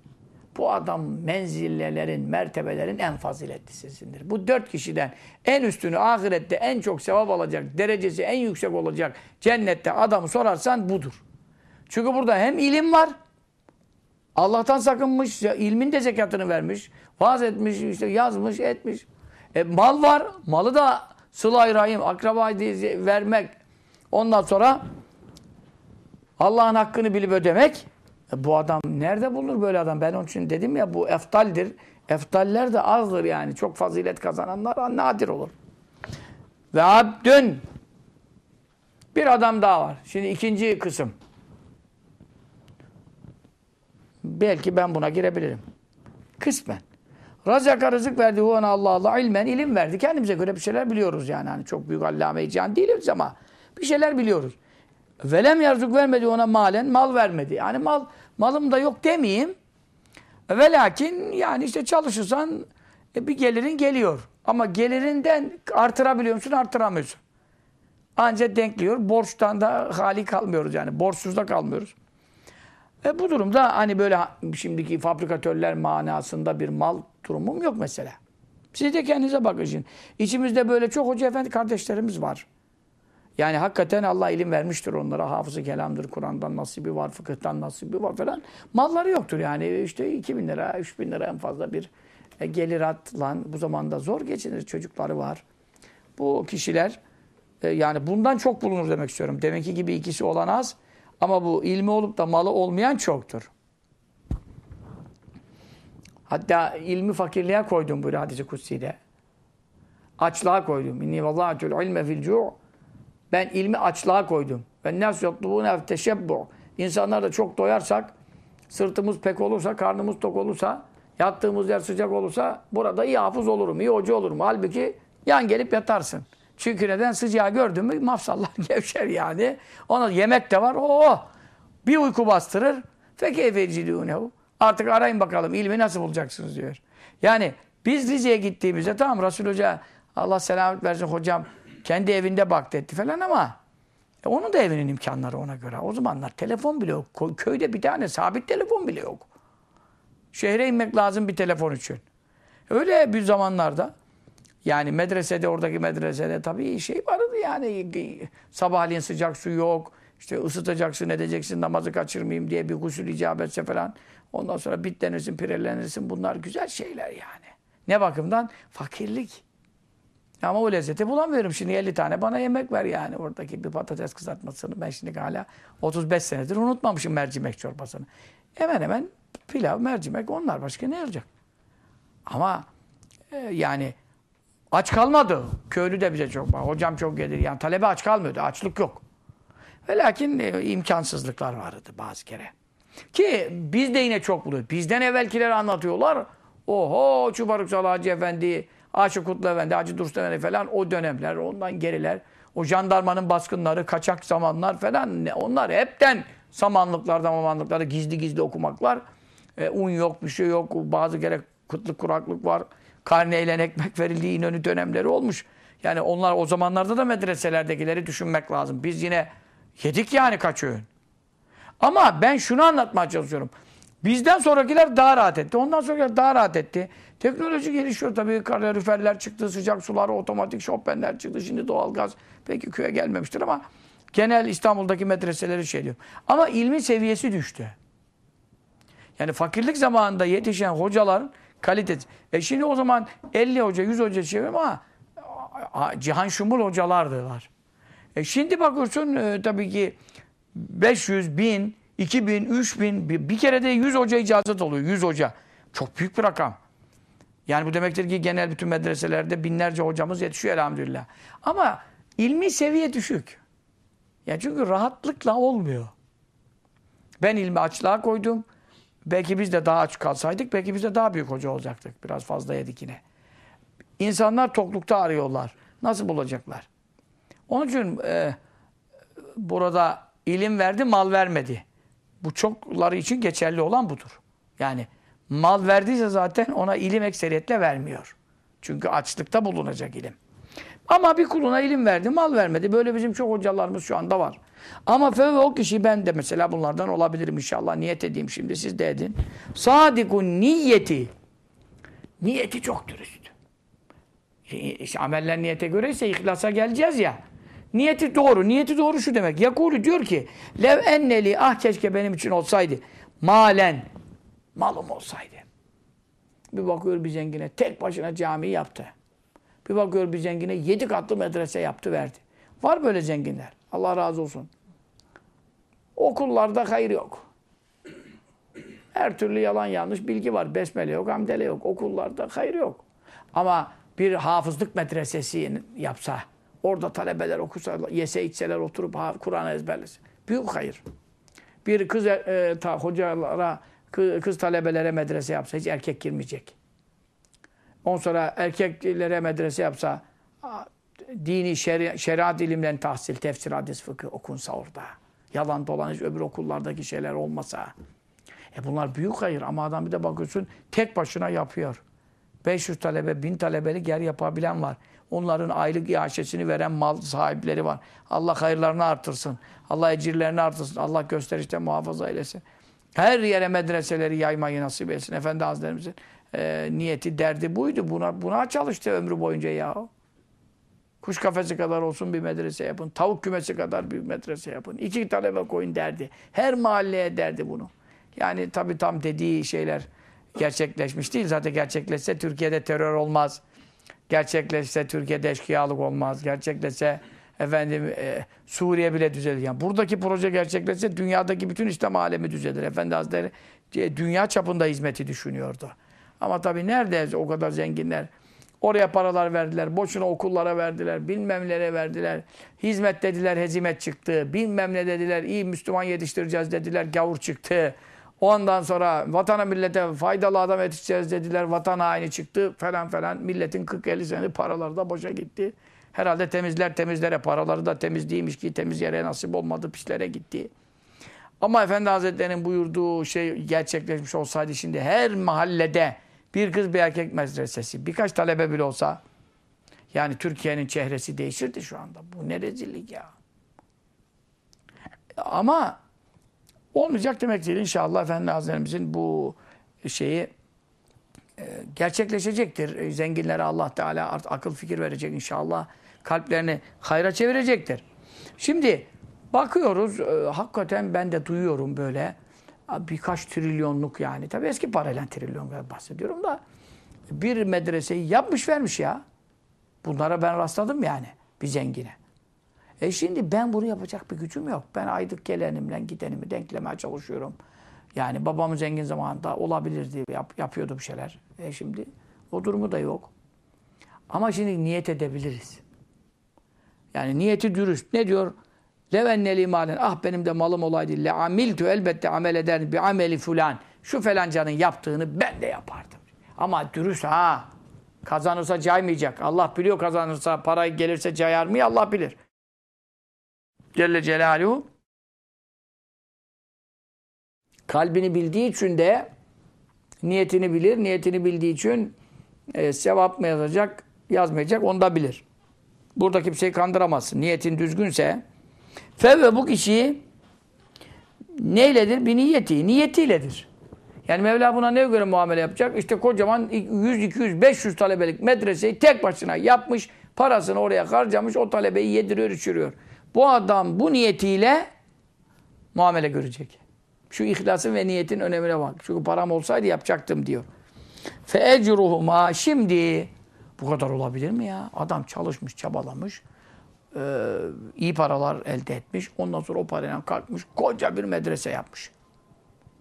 A: Bu adam menzillelerin, mertebelerin en faziletlisisindir. Bu dört kişiden en üstünü ahirette en çok sevap alacak, derecesi en yüksek olacak cennette adamı sorarsan budur. Çünkü burada hem ilim var, Allah'tan sakınmış, ilmin de zekatını vermiş, vaaz etmiş, işte yazmış, etmiş. E, mal var, malı da sıla-i rahim, akraba vermek. Ondan sonra Allah'ın hakkını bilip ödemek. E, bu adam nerede bulunur böyle adam? Ben onun için dedim ya bu eftaldir. Eftaller de azdır yani. Çok fazilet kazananlar nadir olur. Ve abdün bir adam daha var. Şimdi ikinci kısım. Belki ben buna girebilirim. Kısmen. Razaka rızık verdi huven Allah Allah ilmen ilim verdi. Kendimize göre bir şeyler biliyoruz yani. Hani çok büyük allame-i cihan değiliz ama bir şeyler biliyoruz. Velem yarzuk vermedi ona malen, mal vermedi. Yani mal malım da yok demeyeyim. Ve lakin yani işte çalışırsan e, bir gelirin geliyor. Ama gelirinden artırabiliyor musun, artıramıyorsun. Ancak denkliyor. Borçtan da hali kalmıyoruz yani. Borçsuz da kalmıyoruz. E bu durumda hani böyle şimdiki fabrikatörler manasında bir mal durumum yok mesela. Siz de kendinize bakın. İçimizde böyle çok hoca efendi kardeşlerimiz var. Yani hakikaten Allah ilim vermiştir onlara. Hafızı kelamdır, Kur'an'dan nasibi var, fıkıhtan nasibi var falan. Malları yoktur yani. işte 2 bin lira, 3 bin lira en fazla bir e, gelir atlan. Bu zamanda zor geçinir. Çocukları var. Bu kişiler e, yani bundan çok bulunur demek istiyorum. Deminki gibi ikisi olan az. Ama bu ilmi olup da malı olmayan çoktur. Hatta ilmi fakirliğe koydum bu hadisi kutsi'de. Açlığa koydum. İnni vallâtul ilme fil cu' Ben ilmi açlığa koydum. Ve nas yatlubune teşebbu. İnsanlar da çok doyarsak, sırtımız pek olursa, karnımız tok olursa, yattığımız yer sıcak olursa burada iyi hafız olurum, iyi hoca olurum. Halbuki yan gelip yatarsın. Çünkü neden sıcağı gördün mü mafsallah gevşer yani. Ona yemek de var. Oo! Bir uyku bastırır. Fekeyfecidûnehu. Artık arayın bakalım ilmi nasıl bulacaksınız diyor. Yani biz Rize'ye gittiğimizde tamam Resul Hoca Allah selamet versin hocam kendi evinde baktı etti falan ama e, onun da evinin imkanları ona göre. O zamanlar telefon bile yok. Köyde bir tane sabit telefon bile yok. Şehre inmek lazım bir telefon için. Öyle bir zamanlarda yani medresede oradaki medresede tabii şey vardı yani sabahleyin sıcak su yok. İşte ısıtacaksın edeceksin namazı kaçırmayayım diye bir gusül icap etse falan. Ondan sonra bitlenirsin pirelenirsin bunlar güzel şeyler yani. Ne bakımdan? Fakirlik. Ama o lezzeti bulamıyorum. Şimdi 50 tane bana yemek ver yani. Oradaki bir patates kızartmasını ben şimdi hala 35 senedir unutmamışım mercimek çorbasını. Hemen hemen pilav, mercimek onlar başka ne olacak? Ama e, yani aç kalmadı. Köylü de bize çok var. Hocam çok gelir. Yani talebe aç kalmıyordu. Açlık yok. Ve lakin e, imkansızlıklar vardı bazı kere. Ki biz de yine çok buluyoruz. Bizden evvelkiler anlatıyorlar. Oho Çubarık Salahacı Efendi Aşık Kutlu Efendi, Hacı Dursun Efendi falan o dönemler, ondan geriler. O jandarmanın baskınları, kaçak zamanlar falan onlar hepten samanlıklarda, mamanlıklarda gizli gizli okumaklar. E, un yok, bir şey yok. Bazı kere kıtlık, kuraklık var. Karneyle ekmek verildiği inönü dönemleri olmuş. Yani onlar o zamanlarda da medreselerdekileri düşünmek lazım. Biz yine yedik yani kaç öğün. Ama ben şunu anlatmaya çalışıyorum. Bizden sonrakiler daha rahat etti. Ondan sonrakiler daha rahat etti. Teknoloji gelişiyor tabii. Kaloriferler çıktı, sıcak sular, otomatik şofbenler çıktı. Şimdi doğalgaz peki köye gelmemiştir ama genel İstanbul'daki medreseleri şey diyor. Ama ilmi seviyesi düştü. Yani fakirlik zamanında yetişen hocaların kalitesi. E şimdi o zaman 50 hoca, 100 hoca çeviriyor ama cihan şumul hocalardılar. E şimdi bakıyorsun e, tabii ki 500, 1000, 2000, 3000 bir, bir kere de 100 hoca icazet oluyor. 100 hoca. Çok büyük bir rakam. Yani bu demektir ki genel bütün medreselerde binlerce hocamız yetişiyor elhamdülillah. Ama ilmi seviye düşük. Yani çünkü rahatlıkla olmuyor. Ben ilmi açlığa koydum. Belki biz de daha aç kalsaydık, belki biz de daha büyük hoca olacaktık. Biraz fazla yedik yine. İnsanlar toklukta arıyorlar. Nasıl bulacaklar? Onun için e, burada ilim verdi, mal vermedi. Bu çokları için geçerli olan budur. Yani mal verdiyse zaten ona ilim ekseriyetle vermiyor. Çünkü açlıkta bulunacak ilim. Ama bir kuluna ilim verdi, mal vermedi. Böyle bizim çok hocalarımız şu anda var. Ama fevve o kişi ben de mesela bunlardan olabilirim inşallah. Niyet edeyim şimdi siz de edin. Sadikun niyeti. Niyeti çok dürüst. İşte ameller niyete göre ise ihlasa geleceğiz ya. Niyeti doğru. Niyeti doğru şu demek. Yakulu diyor ki lev enneli ah keşke benim için olsaydı. Malen malım olsaydı. Bir bakıyor bir zengine tek başına cami yaptı. Bir bakıyor bir zengine yedi katlı medrese yaptı verdi. Var böyle zenginler. Allah razı olsun. Okullarda hayır yok. Her türlü yalan yanlış bilgi var. Besmele yok, hamdele yok. Okullarda hayır yok. Ama bir hafızlık medresesi yapsa, orada talebeler okusa, yese içseler oturup Kur'an ezberlesin. Büyük hayır. Bir kız e, ta, hocalara kız talebelere medrese yapsa hiç erkek girmeyecek. Ondan sonra erkeklere medrese yapsa dini şeri, şeriat ilimlerini tahsil, tefsir, hadis, fıkıh okunsa orada. Yalan dolan hiç öbür okullardaki şeyler olmasa. E bunlar büyük hayır ama adam bir de bakıyorsun tek başına yapıyor. 500 talebe, 1000 talebelik yer yapabilen var. Onların aylık iaşesini veren mal sahipleri var. Allah hayırlarını artırsın. Allah ecirlerini artırsın. Allah gösterişte muhafaza eylesin. Her yere medreseleri yaymayı nasip etsin. Efendi Hazretlerimizin e, niyeti, derdi buydu. Buna, buna çalıştı ömrü boyunca ya. Kuş kafesi kadar olsun bir medrese yapın. Tavuk kümesi kadar bir medrese yapın. İki talebe koyun derdi. Her mahalleye derdi bunu. Yani tabii tam dediği şeyler gerçekleşmiş değil. Zaten gerçekleşse Türkiye'de terör olmaz. Gerçekleşse Türkiye'de eşkıyalık olmaz. Gerçekleşse efendim e, Suriye bile düzelir. Yani buradaki proje gerçekleşse dünyadaki bütün İslam alemi düzelir. Efendi Hazretleri e, dünya çapında hizmeti düşünüyordu. Ama tabii nerede o kadar zenginler oraya paralar verdiler, boşuna okullara verdiler, bilmem nelere verdiler. Hizmet dediler, hezimet çıktı. Bilmem ne dediler, iyi Müslüman yetiştireceğiz dediler, gavur çıktı. Ondan sonra vatana millete faydalı adam yetiştireceğiz dediler, vatan haini çıktı falan falan. Milletin 40-50 sene paraları da boşa gitti. Herhalde temizler temizlere paraları da temiz değilmiş ki temiz yere nasip olmadı, pislere gitti. Ama Efendi Hazretleri'nin buyurduğu şey gerçekleşmiş olsaydı şimdi her mahallede bir kız bir erkek medresesi, birkaç talebe bile olsa yani Türkiye'nin çehresi değişirdi şu anda. Bu ne rezillik ya. Ama olmayacak demek değil. İnşallah Efendi Hazretlerimizin bu şeyi e, gerçekleşecektir. Zenginlere Allah Teala akıl fikir verecek inşallah. Kalplerini hayra çevirecektir. Şimdi bakıyoruz, e, hakikaten ben de duyuyorum böyle birkaç trilyonluk yani. Tabii eski parayla trilyon bahsediyorum da bir medreseyi yapmış vermiş ya. Bunlara ben rastladım yani bir zengine. E şimdi ben bunu yapacak bir gücüm yok. Ben aydık gelenimle gidenimi denklemeye çalışıyorum. Yani babamın zengin zamanında olabilirdi, yap, yapıyordu bir şeyler. E şimdi o durumu da yok. Ama şimdi niyet edebiliriz. Yani niyeti dürüst. Ne diyor? Levenneli malen. Ah benim de malım olaydı. Le amiltu elbette amel eder bir ameli fulan. Şu felancanın yaptığını ben de yapardım. Ama dürüst ha. Kazanırsa caymayacak. Allah biliyor kazanırsa parayı gelirse cayar mı Allah bilir. Celle Celaluhu kalbini bildiği için de niyetini bilir. Niyetini bildiği için e, sevap mı yazacak, yazmayacak onu da bilir. Burada kimseyi kandıramazsın. Niyetin düzgünse Fevve bu kişi neyledir? Bir niyeti. Niyetiyledir. Yani Mevla buna ne göre muamele yapacak? İşte kocaman 100, 200, 500 talebelik medreseyi tek başına yapmış. Parasını oraya harcamış. O talebeyi yediriyor, içiriyor. Bu adam bu niyetiyle muamele görecek. Şu ihlasın ve niyetin önemine bak. Çünkü param olsaydı yapacaktım diyor. Fe ecruhuma şimdi bu kadar olabilir mi ya? Adam çalışmış, çabalamış e, iyi paralar elde etmiş. Ondan sonra o parayla kalkmış koca bir medrese yapmış.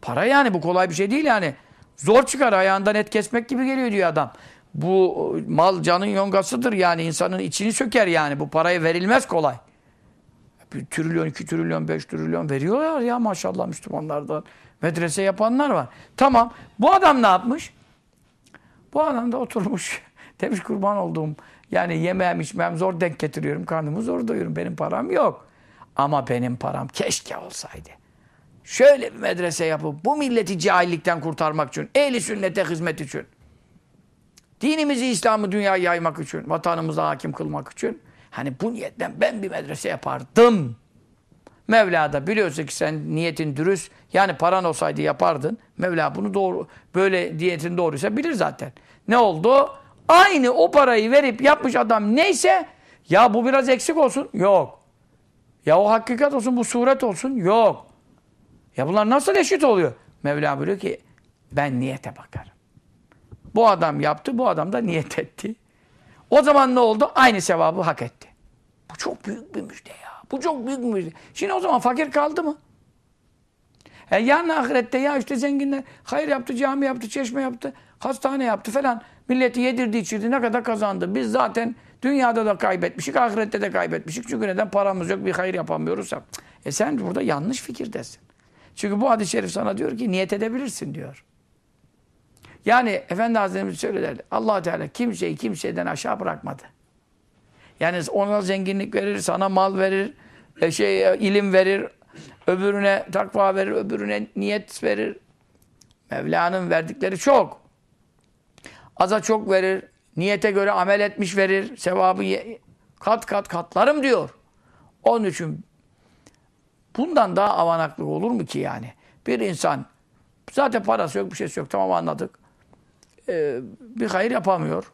A: Para yani bu kolay bir şey değil yani. Zor çıkar ayağından et kesmek gibi geliyor diyor adam. Bu mal canın yongasıdır yani insanın içini söker yani. Bu parayı verilmez kolay. Bir trilyon, iki trilyon, beş trilyon veriyorlar ya maşallah Müslümanlardan. Medrese yapanlar var. Tamam. Bu adam ne yapmış? Bu adam da oturmuş. Demiş kurban olduğum yani yemeğim içmem zor denk getiriyorum. Karnımı zor doyuyorum. Benim param yok. Ama benim param keşke olsaydı. Şöyle bir medrese yapıp bu milleti cahillikten kurtarmak için, ehli sünnete hizmet için, dinimizi, İslam'ı dünyaya yaymak için, vatanımıza hakim kılmak için, hani bu niyetten ben bir medrese yapardım. Mevla da biliyorsa ki sen niyetin dürüst, yani paran olsaydı yapardın. Mevla bunu doğru, böyle niyetin doğruysa bilir zaten. Ne oldu? Aynı o parayı verip yapmış adam neyse ya bu biraz eksik olsun. Yok. Ya o hakikat olsun, bu suret olsun. Yok. Ya bunlar nasıl eşit oluyor? Mevla buyuruyor ki ben niyete bakarım. Bu adam yaptı, bu adam da niyet etti. O zaman ne oldu? Aynı sevabı hak etti. Bu çok büyük bir müjde ya. Bu çok büyük bir müjde. Şimdi o zaman fakir kaldı mı? E yarın ahirette ya işte zenginler hayır yaptı, cami yaptı, çeşme yaptı, hastane yaptı falan. Milleti yedirdi içirdi ne kadar kazandı. Biz zaten dünyada da kaybetmişik, ahirette de kaybetmişik. Çünkü neden paramız yok bir hayır yapamıyoruz. E sen burada yanlış fikirdesin. Çünkü bu hadis-i şerif sana diyor ki niyet edebilirsin diyor. Yani Efendi Hazretimiz söylerdi. allah Teala kimseyi kimseden aşağı bırakmadı. Yani ona zenginlik verir, sana mal verir, e, şey e, ilim verir, öbürüne takva verir, öbürüne niyet verir. Mevla'nın verdikleri çok. Aza çok verir. Niyete göre amel etmiş verir. Sevabı kat kat katlarım diyor. Onun için bundan daha avanaklık olur mu ki yani? Bir insan Zaten parası yok, bir şeysi yok. Tamam anladık. Ee, bir hayır yapamıyor.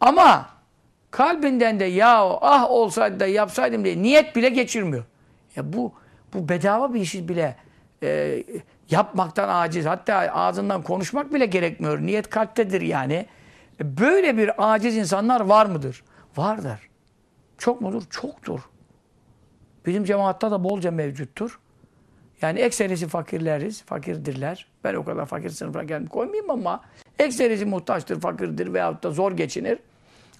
A: Ama kalbinden de ya ah olsaydı da yapsaydım diye niyet bile geçirmiyor. Ya bu bu bedava bir işi bile e, yapmaktan aciz. Hatta ağzından konuşmak bile gerekmiyor. Niyet kalptedir yani. Böyle bir aciz insanlar var mıdır? Vardır. Çok mudur? Çoktur. Bizim cemaatta da bolca mevcuttur. Yani ekserisi fakirleriz, fakirdirler. Ben o kadar fakir sınıfına geldim koymayayım ama ekserisi muhtaçtır, fakirdir veyahut da zor geçinir.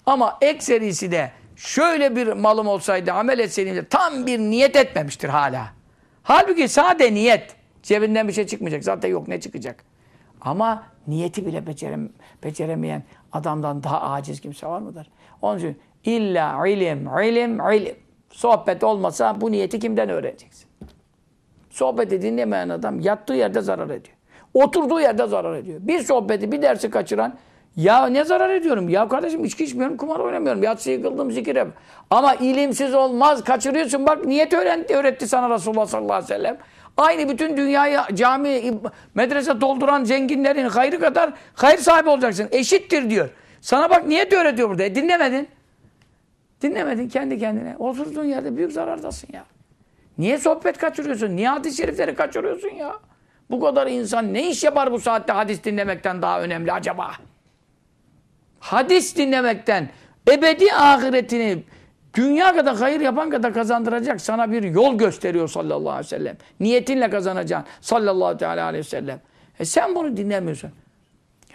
A: Ama ekserisi de şöyle bir malım olsaydı, amel etseydim de tam bir niyet etmemiştir hala. Halbuki sade niyet. Cebinden bir şey çıkmayacak. Zaten yok ne çıkacak. Ama niyeti bile becerem beceremeyen adamdan daha aciz kimse var mıdır? Onun için illa ilim, ilim, ilim. Sohbet olmasa bu niyeti kimden öğreneceksin? Sohbeti dinlemeyen adam yattığı yerde zarar ediyor. Oturduğu yerde zarar ediyor. Bir sohbeti, bir dersi kaçıran ya ne zarar ediyorum? Ya kardeşim içki içmiyorum, kumar oynamıyorum. Yatsıyı kıldım, zikir yap. Ama ilimsiz olmaz. Kaçırıyorsun. Bak niyet öğretti, öğretti sana Resulullah sallallahu aleyhi ve sellem. Aynı bütün dünyayı cami, medrese dolduran zenginlerin hayrı kadar hayır sahibi olacaksın. Eşittir diyor. Sana bak niyet öğretiyor burada. E, dinlemedin. Dinlemedin kendi kendine. Oturduğun yerde büyük zarardasın ya. Niye sohbet kaçırıyorsun? Niye hadis-i şerifleri kaçırıyorsun ya? Bu kadar insan ne iş yapar bu saatte hadis dinlemekten daha önemli acaba? Hadis dinlemekten ebedi ahiretini dünya kadar hayır yapan kadar kazandıracak sana bir yol gösteriyor sallallahu aleyhi ve sellem. Niyetinle kazanacaksın sallallahu aleyhi ve sellem. E sen bunu dinlemiyorsun.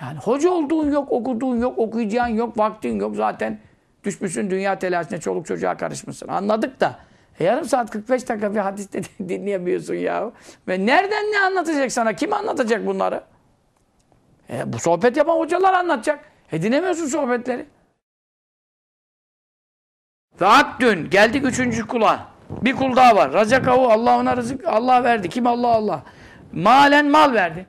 A: Yani hoca olduğun yok, okuduğun yok, okuyacağın yok, vaktin yok. Zaten düşmüşsün dünya telaşına, çoluk çocuğa karışmışsın. Anladık da. E yarım saat 45 dakika bir hadis de dinleyemiyorsun ya. Ve nereden ne anlatacak sana? Kim anlatacak bunları? E bu sohbet yapan hocalar anlatacak. E dinlemiyorsun sohbetleri. Ve dün geldik üçüncü kula. Bir kul daha var. Razakahu Allah ona rızık Allah verdi. Kim Allah Allah. Malen mal verdi.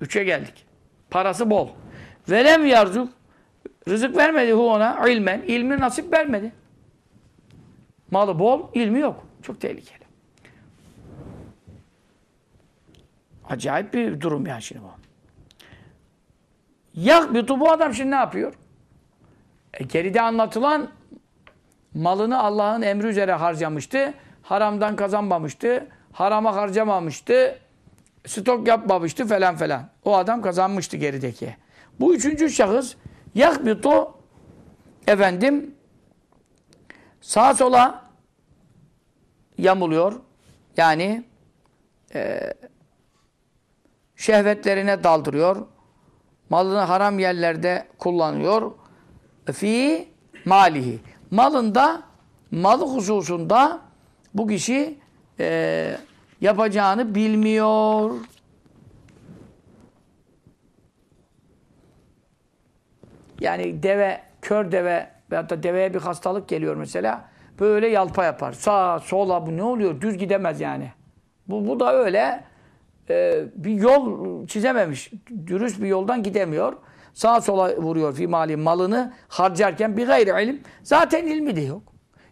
A: Üçe geldik. Parası bol. Velem yarzuk rızık vermedi hu ona ilmen. ilmi nasip vermedi. Malı bol, ilmi yok. Çok tehlikeli. Acayip bir durum yani şimdi bu. Yakbitu bu adam şimdi ne yapıyor? E, geride anlatılan malını Allah'ın emri üzere harcamıştı. Haramdan kazanmamıştı. Harama harcamamıştı. Stok yapmamıştı falan falan. O adam kazanmıştı gerideki. Bu üçüncü şahıs yakbitu efendim sağa sola yamuluyor. Yani e, şehvetlerine daldırıyor. Malını haram yerlerde kullanıyor. Fi malihi. Malında, malı hususunda bu kişi e, yapacağını bilmiyor. Yani deve, kör deve veyahut da deveye bir hastalık geliyor mesela. Böyle yalpa yapar. Sağa, sola bu ne oluyor? Düz gidemez yani. Bu, bu da öyle e, bir yol çizememiş. Dürüst bir yoldan gidemiyor. Sağa sola vuruyor fimali malını harcarken bir gayri ilim. Zaten ilmi de yok.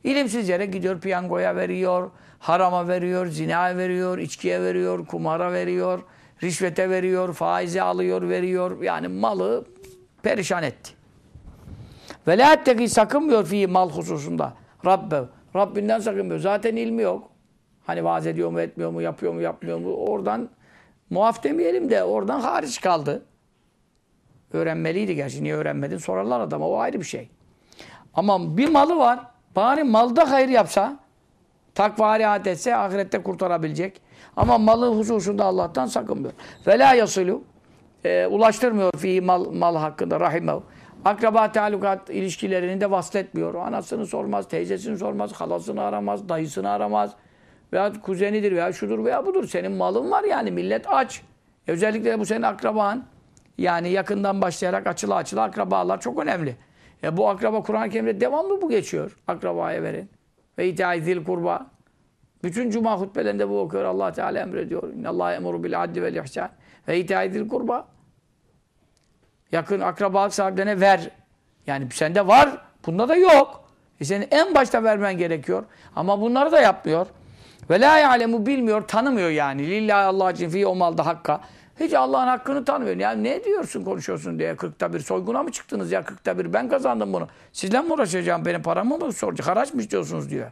A: İlimsiz yere gidiyor piyangoya veriyor, harama veriyor, zina veriyor, içkiye veriyor, kumara veriyor, rişvete veriyor, faize alıyor, veriyor. Yani malı perişan etti. Ve la etteki sakınmıyor fi mal hususunda. Rabbe. Rabbinden sakınmıyor. Zaten ilmi yok. Hani vaaz ediyor mu, etmiyor mu, yapıyor mu, yapmıyor mu? Oradan muaf demeyelim de oradan hariç kaldı. Öğrenmeliydi gerçi. Niye öğrenmedin? Sorarlar adama. O ayrı bir şey. Ama bir malı var. Bari malda hayır yapsa, takva riayet etse ahirette kurtarabilecek. Ama malı hususunda Allah'tan sakınmıyor. Ve la yasulu e, ulaştırmıyor fi mal, mal hakkında rahimehu. Akraba talukat ilişkilerini de vasletmiyor. Anasını sormaz, teyzesini sormaz, halasını aramaz, dayısını aramaz. Veya kuzenidir veya şudur veya budur. Senin malın var yani millet aç. Özellikle bu senin akraban. Yani yakından başlayarak açılı açılı akrabalar çok önemli. E bu akraba Kur'an-ı Kerim'de devamlı bu geçiyor. Akrabaya verin. Ve itaizil kurba. Bütün cuma hutbelerinde bu okuyor. Allah Teala emrediyor. İnnallâhe emuru bil adli vel ihsan. Ve itaizil kurba. Yakın akraba sahiplerine ver. Yani sende var. Bunda da yok. E senin en başta vermen gerekiyor. Ama bunları da yapmıyor. Ve la ya'lemu bilmiyor, tanımıyor yani. Lillahi Allah için o malda hakka. Hiç Allah'ın hakkını tanımıyor. Ya ne diyorsun konuşuyorsun diye. Kırkta bir soyguna mı çıktınız ya? Kırkta bir ben kazandım bunu. Sizle mi uğraşacağım? Benim paramı mı soracak? Haraç mı istiyorsunuz diyor.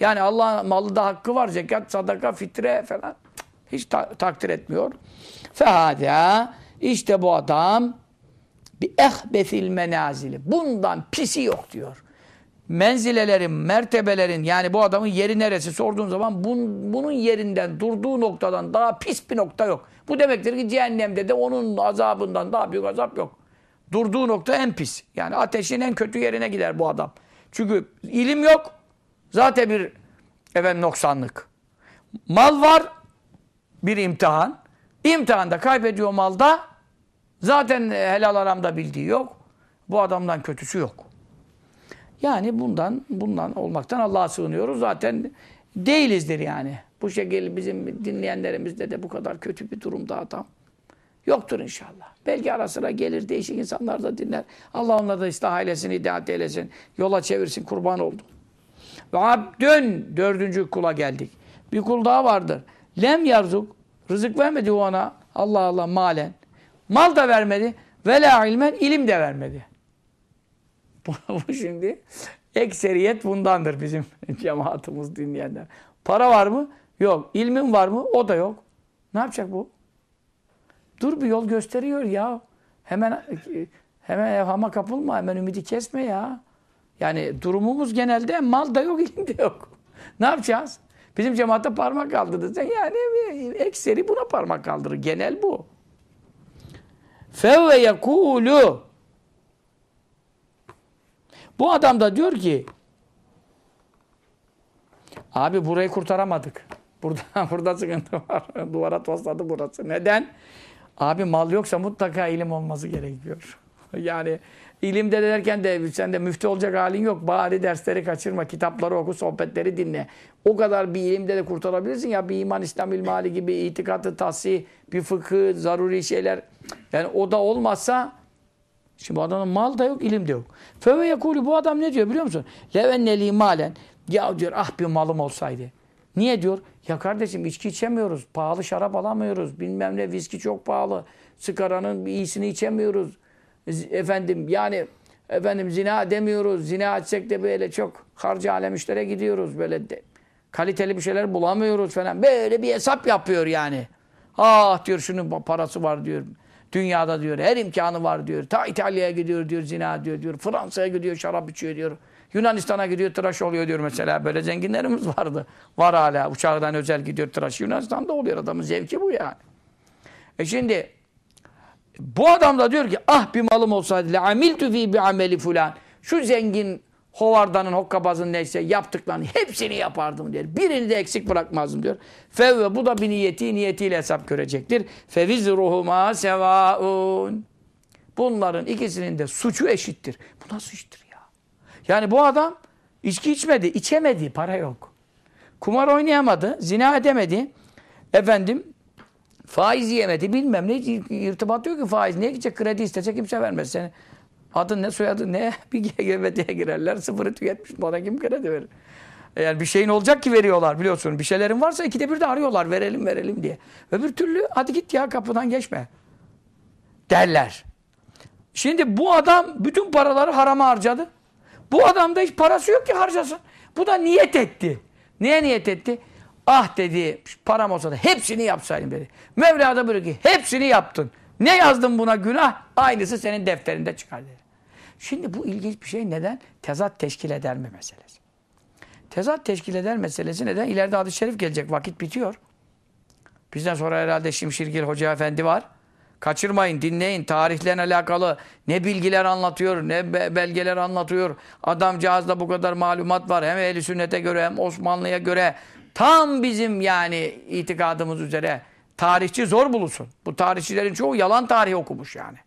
A: Yani Allah'ın malı da hakkı var. Zekat, sadaka, fitre falan. Hiç ta takdir etmiyor. Fehâdâ işte bu adam bir ehbesil menazili. Bundan pisi yok diyor. Menzilelerin, mertebelerin yani bu adamın yeri neresi sorduğun zaman bun, bunun yerinden, durduğu noktadan daha pis bir nokta yok. Bu demektir ki cehennemde de onun azabından daha büyük azap yok. Durduğu nokta en pis. Yani ateşin en kötü yerine gider bu adam. Çünkü ilim yok. Zaten bir efendim noksanlık. Mal var. Bir imtihan. İmtihanda kaybediyor malda. Zaten helal aramda bildiği yok. Bu adamdan kötüsü yok. Yani bundan bundan olmaktan Allah'a sığınıyoruz. Zaten değilizdir yani. Bu şekilde bizim dinleyenlerimizde de bu kadar kötü bir durumda adam yoktur inşallah. Belki ara sıra gelir değişik insanlar da dinler. Allah onları da ıslah eylesin, hidayet eylesin, yola çevirsin, kurban oldum. Ve abdün dördüncü kula geldik. Bir kul daha vardır. Lem yarzuk, rızık vermedi ona Allah Allah malen. Mal da vermedi. Ve ilmen, ilim de vermedi. Bu şimdi ekseriyet bundandır bizim cemaatimiz dinleyenler. Para var mı? Yok. İlmin var mı? O da yok. Ne yapacak bu? Dur bir yol gösteriyor ya. Hemen hemen evhama kapılma. Hemen ümidi kesme ya. Yani durumumuz genelde mal da yok, ilim de yok. Ne yapacağız? Bizim cemaatte parmak kaldırdı. Yani ekseri buna parmak kaldırır. Genel bu. Fevve yekulu Bu adam da diyor ki abi burayı kurtaramadık. Burada, burada sıkıntı var. Duvara tosladı burası. Neden? Abi mal yoksa mutlaka ilim olması gerekiyor. yani ilimde derken de sen de müftü olacak halin yok. Bari dersleri kaçırma, kitapları oku, sohbetleri dinle. O kadar bir ilimde de kurtarabilirsin ya bir iman, İslam ilmali gibi itikatı, tahsih, bir fıkıh, zaruri şeyler. Yani o da olmazsa Şimdi adamın mal da yok, ilim de yok. Feve yekulu bu adam ne diyor biliyor musun? Levenneli malen. Ya diyor ah bir malım olsaydı. Niye diyor? Ya kardeşim içki içemiyoruz. Pahalı şarap alamıyoruz. Bilmem ne viski çok pahalı. Sigaranın iyisini içemiyoruz. Efendim yani efendim zina demiyoruz. Zina etsek de böyle çok harcı alem işlere gidiyoruz. Böyle de, kaliteli bir şeyler bulamıyoruz falan. Böyle bir hesap yapıyor yani. Ah diyor şunun parası var diyor. Dünyada diyor her imkanı var diyor. Ta İtalya'ya gidiyor diyor zina diyor diyor. Fransa'ya gidiyor şarap içiyor diyor. Yunanistan'a gidiyor tıraş oluyor diyor mesela. Böyle zenginlerimiz vardı. Var hala. Uçağdan özel gidiyor tıraş. Yunanistan'da oluyor adamın zevki bu yani. E şimdi bu adam da diyor ki ah bir malım olsaydı le amiltu fi bi ameli fulan. Şu zengin hovardanın, hokkabazın neyse yaptıklarını hepsini yapardım diyor. Birini de eksik bırakmazdım diyor. Fevve bu da bir niyeti, niyetiyle hesap görecektir. Fevizruhuma sevaun. Bunların ikisinin de suçu eşittir. Bu nasıl iştir ya? Yani bu adam içki içmedi, içemedi, para yok. Kumar oynayamadı, zina edemedi. Efendim, faiz yemedi, bilmem ne. irtibat yok ki faiz. Niye gidecek kredi istese kimse vermez seni. Adın ne, soyadın ne? Bir GBT'ye girerler. Sıfırı tüketmiş. Bana kim kredi verir? Yani bir şeyin olacak ki veriyorlar biliyorsun. Bir şeylerin varsa ikide bir de arıyorlar. Verelim verelim diye. Öbür türlü hadi git ya kapıdan geçme. Derler. Şimdi bu adam bütün paraları harama harcadı. Bu adamda hiç parası yok ki harcasın. Bu da niyet etti. Neye niyet etti? Ah dedi param olsa da hepsini yapsaydım dedi. Mevla da böyle ki hepsini yaptın. Ne yazdın buna günah? Aynısı senin defterinde çıkar dedi. Şimdi bu ilginç bir şey. Neden? Tezat teşkil eder mi meselesi. Tezat teşkil eder meselesi neden? İleride hadis-i şerif gelecek. Vakit bitiyor. Bizden sonra herhalde Şimşirgil Hoca Efendi var. Kaçırmayın, dinleyin. Tarihlerine alakalı ne bilgiler anlatıyor, ne belgeler anlatıyor. Adamcağızda bu kadar malumat var. Hem ehl sünnete göre hem Osmanlı'ya göre. Tam bizim yani itikadımız üzere. Tarihçi zor bulursun. Bu tarihçilerin çoğu yalan tarih okumuş yani.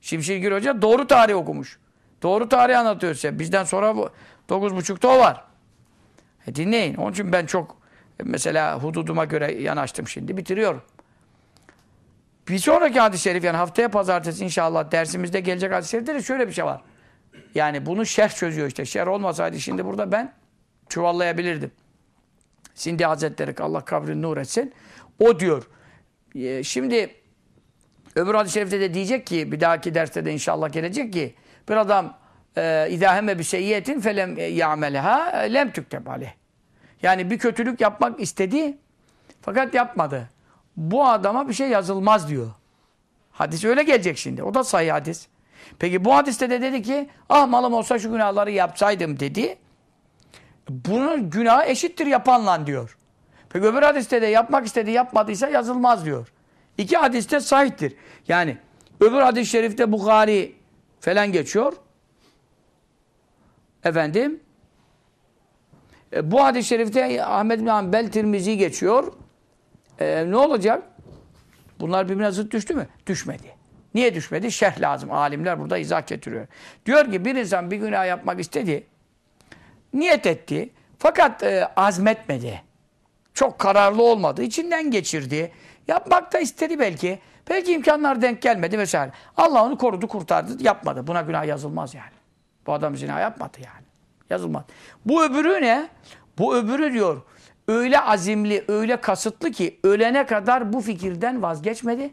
A: Şimşirgil Hoca doğru tarih okumuş. Doğru tarih anlatıyor size. Bizden sonra dokuz buçukta o var. E dinleyin. Onun için ben çok mesela hududuma göre yanaştım şimdi. Bitiriyorum. Bir sonraki hadis-i şerif yani haftaya pazartesi inşallah dersimizde gelecek hadis-i şerifte de şöyle bir şey var. Yani bunu şerh çözüyor işte. Şerh olmasaydı şimdi burada ben çuvallayabilirdim. Sindi Hazretleri Allah kabrini nur etsin. O diyor. E, şimdi öbür hadis-i şerifte de diyecek ki bir dahaki derste de inşallah gelecek ki bir adam e, idaheme bir seyyiyetin felem ya'meleha lem tükteb aleyh. Yani bir kötülük yapmak istedi fakat yapmadı. Bu adama bir şey yazılmaz diyor. Hadis öyle gelecek şimdi. O da sahih hadis. Peki bu hadiste de dedi ki ah malım olsa şu günahları yapsaydım dedi. Bunun günahı eşittir yapanla diyor. Peki öbür hadiste de yapmak istedi yapmadıysa yazılmaz diyor. İki hadiste sahiptir. Yani öbür hadis-i şerifte Bukhari falan geçiyor. Efendim e, bu hadis-i şerifte Ahmed bin Hanbel Tirmizi geçiyor. E, ne olacak? Bunlar birbirine zıt düştü mü? Düşmedi. Niye düşmedi? Şerh lazım. Alimler burada izah getiriyor. Diyor ki bir insan bir günah yapmak istedi. Niyet etti. Fakat e, azmetmedi. Çok kararlı olmadı. İçinden geçirdi. Yapmak da istedi belki. Belki imkanlar denk gelmedi vesaire. Allah onu korudu, kurtardı. Yapmadı. Buna günah yazılmaz yani. Bu adam zina yapmadı yani. Yazılmaz. Bu öbürü ne? Bu öbürü diyor. Öyle azimli, öyle kasıtlı ki ölene kadar bu fikirden vazgeçmedi.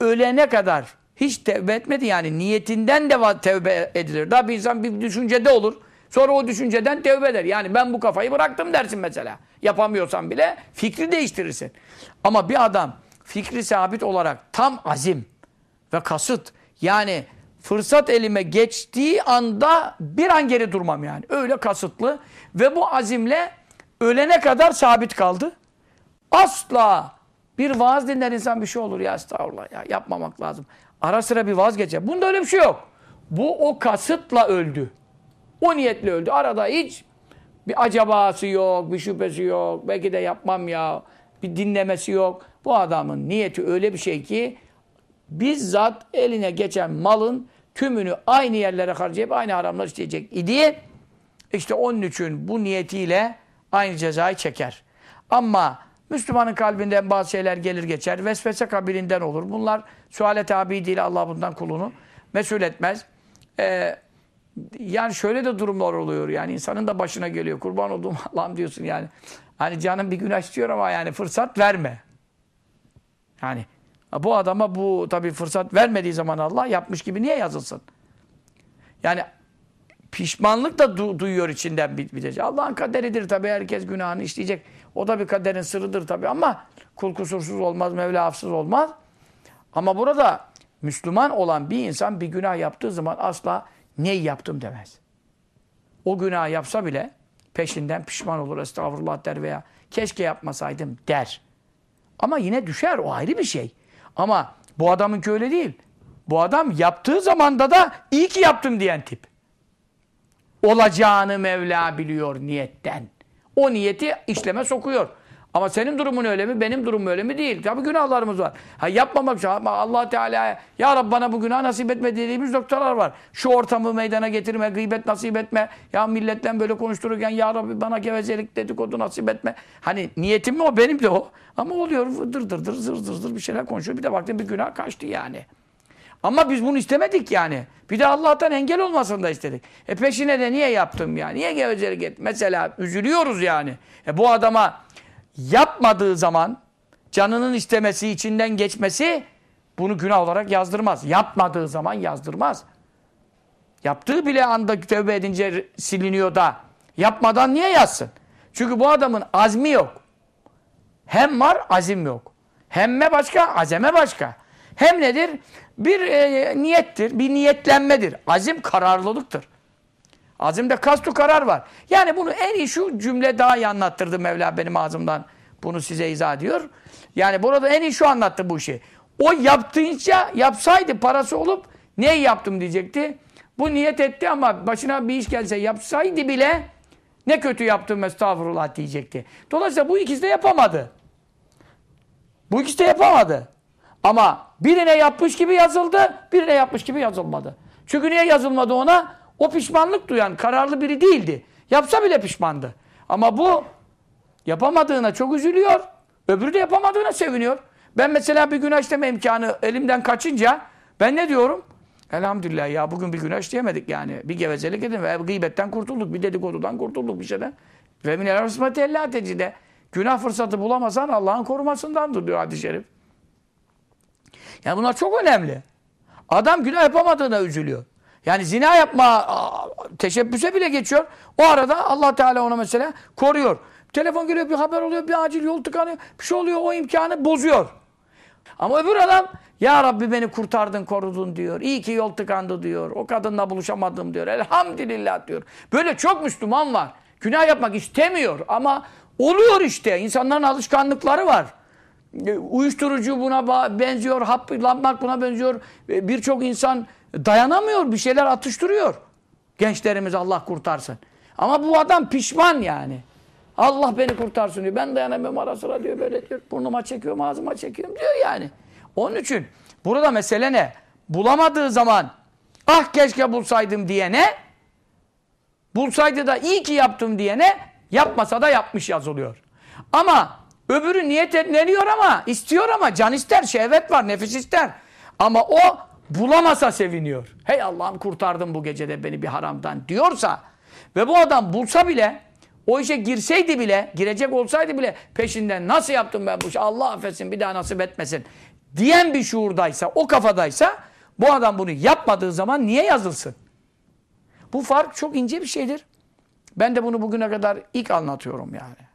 A: Ölene kadar hiç tevbe etmedi yani niyetinden de tevbe edilir. Daha bir insan bir düşüncede olur. Sonra o düşünceden tevbe eder. Yani ben bu kafayı bıraktım dersin mesela. Yapamıyorsan bile fikri değiştirirsin. Ama bir adam fikri sabit olarak tam azim ve kasıt yani fırsat elime geçtiği anda bir an geri durmam yani. Öyle kasıtlı ve bu azimle ölene kadar sabit kaldı. Asla bir vaaz dinler insan bir şey olur ya estağfurullah ya yapmamak lazım. Ara sıra bir vazgeçer. Bunda öyle bir şey yok. Bu o kasıtla öldü. O niyetle öldü. Arada hiç bir acabası yok, bir şüphesi yok. Belki de yapmam ya. Bir dinlemesi yok. Bu adamın niyeti öyle bir şey ki bizzat eline geçen malın tümünü aynı yerlere harcayıp aynı haramlar isteyecek idi. İşte onun için bu niyetiyle aynı cezayı çeker. Ama Müslümanın kalbinden bazı şeyler gelir geçer. Vesvese kabilinden olur. Bunlar suale tabi değil. Allah bundan kulunu mesul etmez. Ee, yani şöyle de durumlar oluyor. Yani insanın da başına geliyor. Kurban olduğum Allah'ım diyorsun yani. Hani canım bir günah istiyor ama yani fırsat verme. Yani bu adama bu tabii fırsat vermediği zaman Allah yapmış gibi niye yazılsın? Yani pişmanlık da du duyuyor içinden bir, Allah'ın kaderidir tabii herkes günahını işleyecek. O da bir kaderin sırrıdır tabii ama kul kusursuz olmaz, Mevla hafsız olmaz. Ama burada Müslüman olan bir insan bir günah yaptığı zaman asla ne yaptım demez. O günah yapsa bile peşinden pişman olur, estağfurullah der veya keşke yapmasaydım der. Ama yine düşer, o ayrı bir şey. Ama bu adamın öyle değil. Bu adam yaptığı zamanda da iyi ki yaptım diyen tip. Olacağını Mevla biliyor niyetten. O niyeti işleme sokuyor. Ama senin durumun öyle mi? Benim durumum öyle mi? Değil. Tabii günahlarımız var. Ha, yapmamak için. allah Teala Ya Rabbi bana bu günah nasip etme dediğimiz noktalar var. Şu ortamı meydana getirme, gıybet nasip etme. Ya milletten böyle konuştururken Ya Rabbi bana gevezelik dedikodu nasip etme. Hani niyetim mi o? Benim de o. Ama oluyor dır dır dır zır zır zır bir şeyler konuşuyor. Bir de baktım bir günah kaçtı yani. Ama biz bunu istemedik yani. Bir de Allah'tan engel olmasını da istedik. E peşine de niye yaptım yani? Niye gevezelik et? Mesela üzülüyoruz yani. E bu adama yapmadığı zaman canının istemesi, içinden geçmesi bunu günah olarak yazdırmaz. Yapmadığı zaman yazdırmaz. Yaptığı bile anda tövbe edince siliniyor da yapmadan niye yazsın? Çünkü bu adamın azmi yok. Hem var, azim yok. Hemme başka, azeme başka. Hem nedir? Bir e, niyettir, bir niyetlenmedir. Azim kararlılıktır. Azimde kastu karar var. Yani bunu en iyi şu cümle daha iyi anlattırdı Mevla benim ağzımdan. Bunu size izah ediyor. Yani burada en iyi şu anlattı bu işi. O yaptığınca yapsaydı parası olup ne yaptım diyecekti. Bu niyet etti ama başına bir iş gelse yapsaydı bile ne kötü yaptım estağfurullah diyecekti. Dolayısıyla bu ikisi de yapamadı. Bu ikisi de yapamadı. Ama birine yapmış gibi yazıldı, birine yapmış gibi yazılmadı. Çünkü niye yazılmadı ona? O pişmanlık duyan, kararlı biri değildi. Yapsa bile pişmandı. Ama bu yapamadığına çok üzülüyor. Öbürü de yapamadığına seviniyor. Ben mesela bir günah işleme imkanı elimden kaçınca ben ne diyorum? Elhamdülillah ya bugün bir günah işleyemedik yani. Bir gevezelik edin ve gıybetten kurtulduk, bir dedikodudan kurtulduk bir şeyden. Ve minel husmeti ella tecide. Günah fırsatı bulamasan Allah'ın korumasındandır diyor hadis-i şerif. Yani bunlar çok önemli. Adam günah yapamadığına üzülüyor. Yani zina yapma teşebbüse bile geçiyor. O arada Allah Teala ona mesela koruyor. Telefon geliyor bir haber oluyor bir acil yol tıkanıyor. Bir şey oluyor o imkanı bozuyor. Ama öbür adam ya Rabbi beni kurtardın korudun diyor. İyi ki yol tıkandı diyor. O kadınla buluşamadım diyor. Elhamdülillah diyor. Böyle çok Müslüman var. Günah yapmak istemiyor ama oluyor işte. İnsanların alışkanlıkları var. E, uyuşturucu buna benziyor, haplanmak buna benziyor. E, birçok insan dayanamıyor, bir şeyler atıştırıyor. Gençlerimiz Allah kurtarsın. Ama bu adam pişman yani. Allah beni kurtarsın diyor. Ben dayanamıyorum ara sıra diyor böyle diyor. Burnuma çekiyorum, ağzıma çekiyorum diyor yani. Onun için burada mesele ne? Bulamadığı zaman ah keşke bulsaydım diyene bulsaydı da iyi ki yaptım diyene yapmasa da yapmış yazılıyor. Ama öbürü niyet etmeliyor ama istiyor ama can ister, şehvet var, nefis ister. Ama o bulamasa seviniyor. Hey Allah'ım kurtardın bu gecede beni bir haramdan diyorsa ve bu adam bulsa bile o işe girseydi bile, girecek olsaydı bile peşinden nasıl yaptım ben bu işi Allah affetsin bir daha nasip etmesin diyen bir şuurdaysa, o kafadaysa bu adam bunu yapmadığı zaman niye yazılsın? Bu fark çok ince bir şeydir. Ben de bunu bugüne kadar ilk anlatıyorum yani.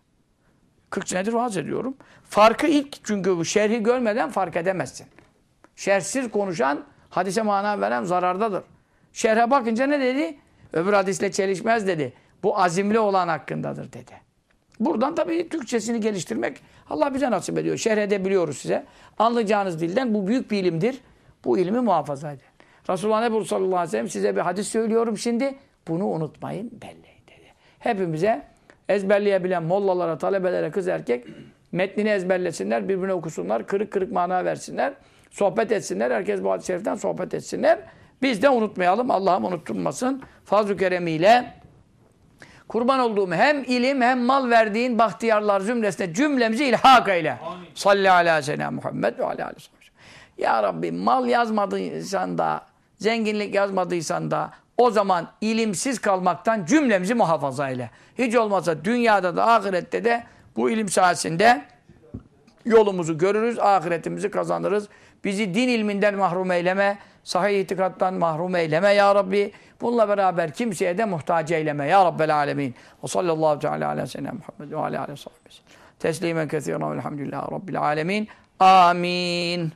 A: 40 senedir vaaz ediyorum. Farkı ilk çünkü şerhi görmeden fark edemezsin. Şerhsiz konuşan hadise mana veren zarardadır. Şerhe bakınca ne dedi? Öbür hadisle çelişmez dedi. Bu azimli olan hakkındadır dedi. Buradan tabii Türkçesini geliştirmek Allah bize nasip ediyor. Şerh edebiliyoruz size. Anlayacağınız dilden bu büyük bir ilimdir. Bu ilmi muhafaza edin. Resulullah Nebi sallallahu aleyhi ve sellem size bir hadis söylüyorum şimdi. Bunu unutmayın belleyin dedi. Hepimize ezberleyebilen mollalara, talebelere, kız erkek metnini ezberlesinler, birbirine okusunlar, kırık kırık mana versinler, sohbet etsinler. Herkes bu hadis-i şeriften sohbet etsinler. Biz de unutmayalım. Allah'ım unutturmasın. Fazl-ı keremiyle kurban olduğum hem ilim hem mal verdiğin bahtiyarlar zümresine cümlemizi ilhak eyle. Salli ala sena Muhammed ve ala Ya Rabbi mal yazmadıysan da, zenginlik yazmadıysan da o zaman ilimsiz kalmaktan cümlemizi muhafaza eyle. Hiç olmazsa dünyada da ahirette de bu ilim sayesinde yolumuzu görürüz, ahiretimizi kazanırız. Bizi din ilminden mahrum eyleme, sahih itikattan mahrum eyleme ya Rabbi. Bununla beraber kimseye de muhtaç eyleme ya Rabbel alemin. Ve sallallahu teala ala seyyidina Muhammed ve ala aleyhi sahbihi. Teslimen kethiren velhamdülillahi rabbil alemin. Amin.